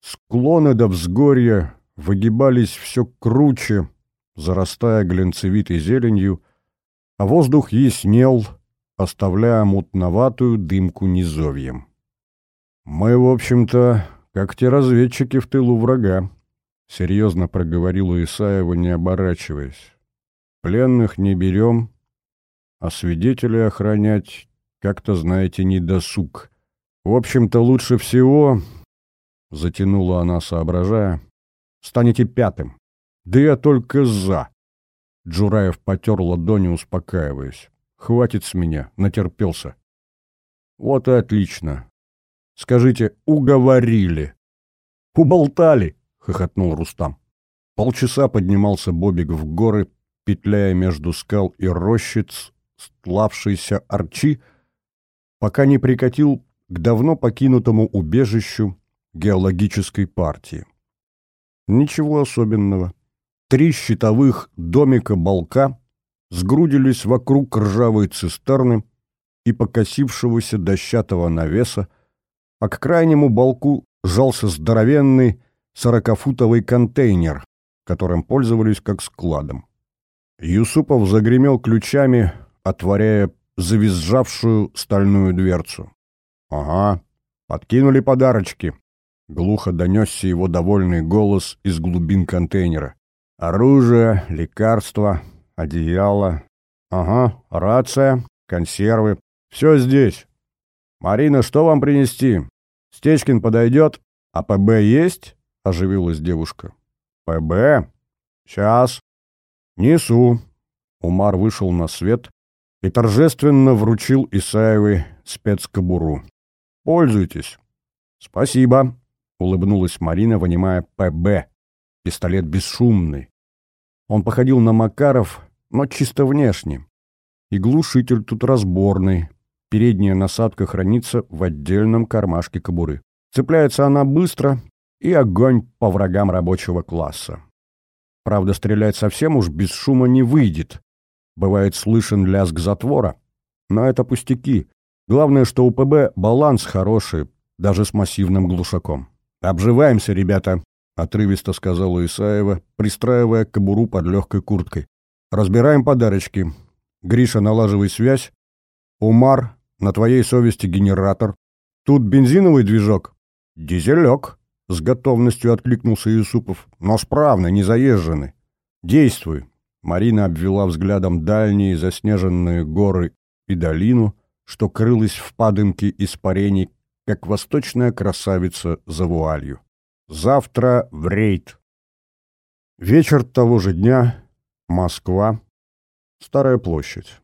Склоны до взгорья выгибались все круче, зарастая глинцевитой зеленью, воздух яснел, оставляя мутноватую дымку низовьем. «Мы, в общем-то, как те разведчики в тылу врага», — серьезно проговорила Исаева, не оборачиваясь. «Пленных не берем, а свидетелей охранять, как-то, знаете, не досуг. В общем-то, лучше всего, — затянула она, соображая, — станете пятым. Да я только за. Джураев потер ладони, успокаиваясь. Хватит с меня, натерпелся. Вот и отлично. Скажите, уговорили. Уболтали, хохотнул Рустам. Полчаса поднимался Бобик в горы, петляя между скал и рощиц, стлавшейся арчи, пока не прикатил к давно покинутому убежищу геологической партии. Ничего особенного. Три щитовых домика-балка сгрудились вокруг ржавой цистерны и покосившегося дощатого навеса, а к крайнему балку жался здоровенный сорокафутовый контейнер, которым пользовались как складом. Юсупов загремел ключами, отворяя завизжавшую стальную дверцу. «Ага, подкинули подарочки», — глухо донесся его довольный голос из глубин контейнера. «Оружие, лекарства, одеяло. Ага, рация, консервы. Все здесь. Марина, что вам принести? Стечкин подойдет? А ПБ есть?» — оживилась девушка. «ПБ? Сейчас. Несу». Умар вышел на свет и торжественно вручил Исаевой спецкобуру. «Пользуйтесь». «Спасибо», — улыбнулась Марина, вынимая ПБ. Пистолет бесшумный. Он походил на Макаров, но чисто внешне. И глушитель тут разборный. Передняя насадка хранится в отдельном кармашке кобуры. Цепляется она быстро, и огонь по врагам рабочего класса. Правда, стрелять совсем уж без шума не выйдет. Бывает слышен лязг затвора. Но это пустяки. Главное, что у ПБ баланс хороший, даже с массивным глушаком. «Обживаемся, ребята», — отрывисто сказала Исаева, пристраивая кобуру под легкой курткой. Разбираем подарочки. Гриша, налаживай связь. Умар, на твоей совести генератор. Тут бензиновый движок. Дизелек. С готовностью откликнулся Юсупов. Но справный, не заезженный. Действуй. Марина обвела взглядом дальние заснеженные горы и долину, что крылась в падынке испарений, как восточная красавица за вуалью. Завтра в рейд. Вечер того же дня Москва. Старая площадь.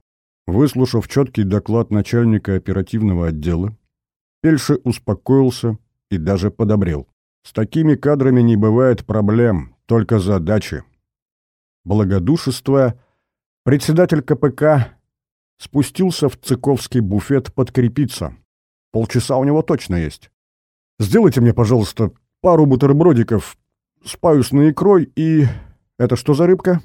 Выслушав четкий доклад начальника оперативного отдела, Пельше успокоился и даже подобрел. С такими кадрами не бывает проблем, только задачи. Благодушествуя, председатель КПК спустился в цыковский буфет подкрепиться. Полчаса у него точно есть. «Сделайте мне, пожалуйста, пару бутербродиков с паюсной икрой и... Это что за рыбка?»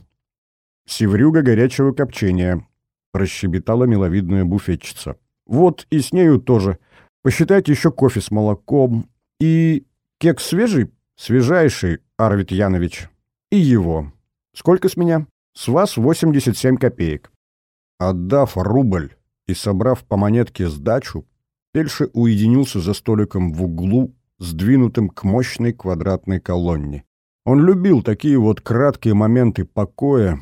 «Севрюга горячего копчения», — прощебетала миловидная буфетчица. «Вот и с нею тоже. Посчитайте еще кофе с молоком. И кекс свежий? Свежайший, Арвид Янович. И его. Сколько с меня? С вас 87 копеек». Отдав рубль и собрав по монетке сдачу, Пельша уединился за столиком в углу, сдвинутым к мощной квадратной колонне. Он любил такие вот краткие моменты покоя,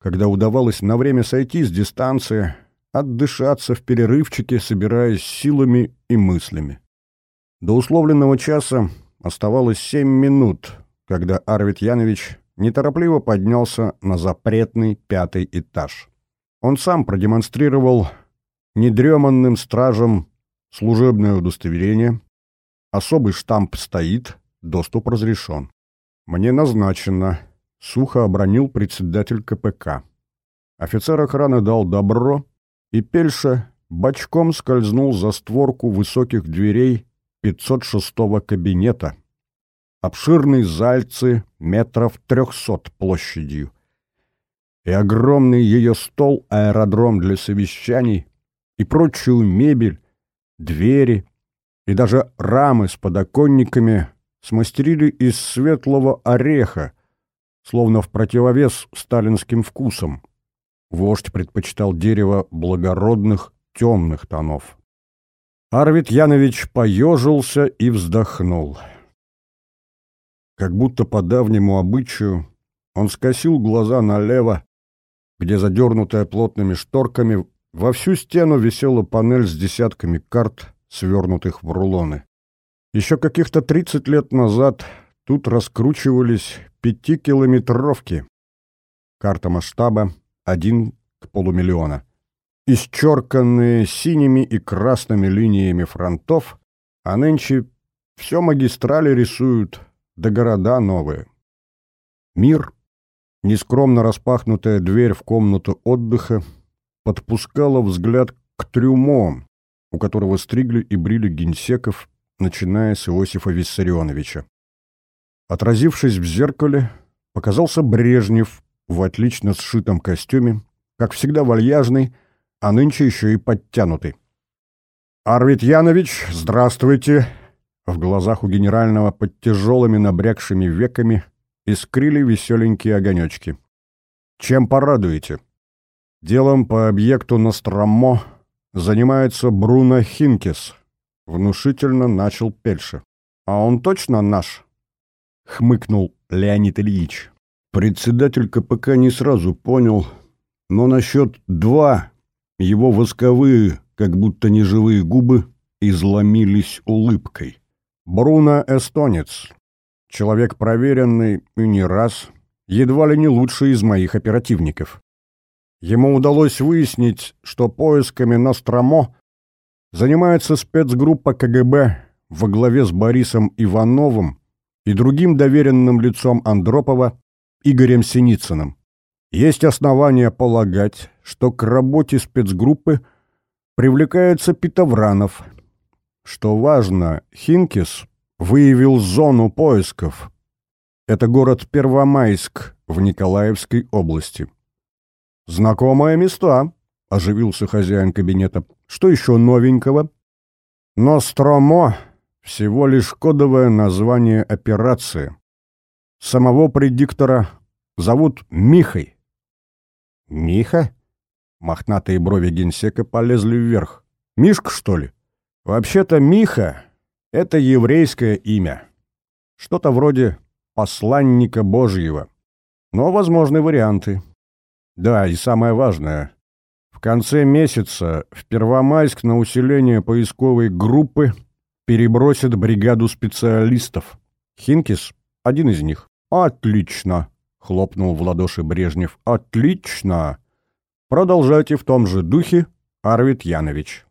когда удавалось на время сойти с дистанции, отдышаться в перерывчике, собираясь силами и мыслями. До условленного часа оставалось семь минут, когда Арвид Янович неторопливо поднялся на запретный пятый этаж. Он сам продемонстрировал недреманным стражам служебное удостоверение, особый штамп стоит, доступ разрешен. «Мне назначено», — сухо обронил председатель КПК. Офицер охраны дал добро, и Пельша бочком скользнул за створку высоких дверей 506-го кабинета. Обширные зальцы метров трехсот площадью. И огромный ее стол-аэродром для совещаний, и прочую мебель, двери и даже рамы с подоконниками смастерили из светлого ореха, словно в противовес сталинским вкусам. Вождь предпочитал дерево благородных темных тонов. Арвид Янович поежился и вздохнул. Как будто по давнему обычаю он скосил глаза налево, где, задернутая плотными шторками, во всю стену висела панель с десятками карт, свернутых в рулоны. Еще каких-то тридцать лет назад тут раскручивались пятикилометровки. Карта масштаба один к полумиллиона исчерканные синими и красными линиями фронтов, а нынче все магистрали рисуют, да города новые. Мир, нескромно распахнутая дверь в комнату отдыха, подпускала взгляд к трюмо, у которого стригли и брили генсеков, начиная с Иосифа Виссарионовича. Отразившись в зеркале, показался Брежнев в отлично сшитом костюме, как всегда вальяжный, а нынче еще и подтянутый. «Арвид Янович, здравствуйте!» В глазах у генерального под тяжелыми набрякшими веками искрили веселенькие огонечки. «Чем порадуете?» «Делом по объекту Ностромо занимается Бруно Хинкес», — внушительно начал Пельше. «А он точно наш?» — хмыкнул Леонид Ильич. Председатель КПК не сразу понял, но насчет «два» Его восковые, как будто неживые губы, изломились улыбкой. Бруно эстонец. Человек проверенный и не раз, едва ли не лучший из моих оперативников. Ему удалось выяснить, что поисками Ностромо занимается спецгруппа КГБ во главе с Борисом Ивановым и другим доверенным лицом Андропова Игорем Синицыным. Есть основания полагать, что к работе спецгруппы привлекается Питовранов. Что важно, Хинкис выявил зону поисков. Это город Первомайск в Николаевской области. «Знакомое место», — оживился хозяин кабинета. «Что еще новенького?» «Ностромо» — всего лишь кодовое название операции. Самого предиктора зовут Михой. «Миха?» Мохнатые брови генсека полезли вверх. «Мишка, что ли?» «Вообще-то Миха — это еврейское имя. Что-то вроде посланника Божьего. Но возможны варианты. Да, и самое важное. В конце месяца в Первомайск на усиление поисковой группы перебросят бригаду специалистов. Хинкис — один из них. Отлично! хлопнул в ладоши Брежнев. Отлично! Продолжайте в том же духе, Арвид Янович.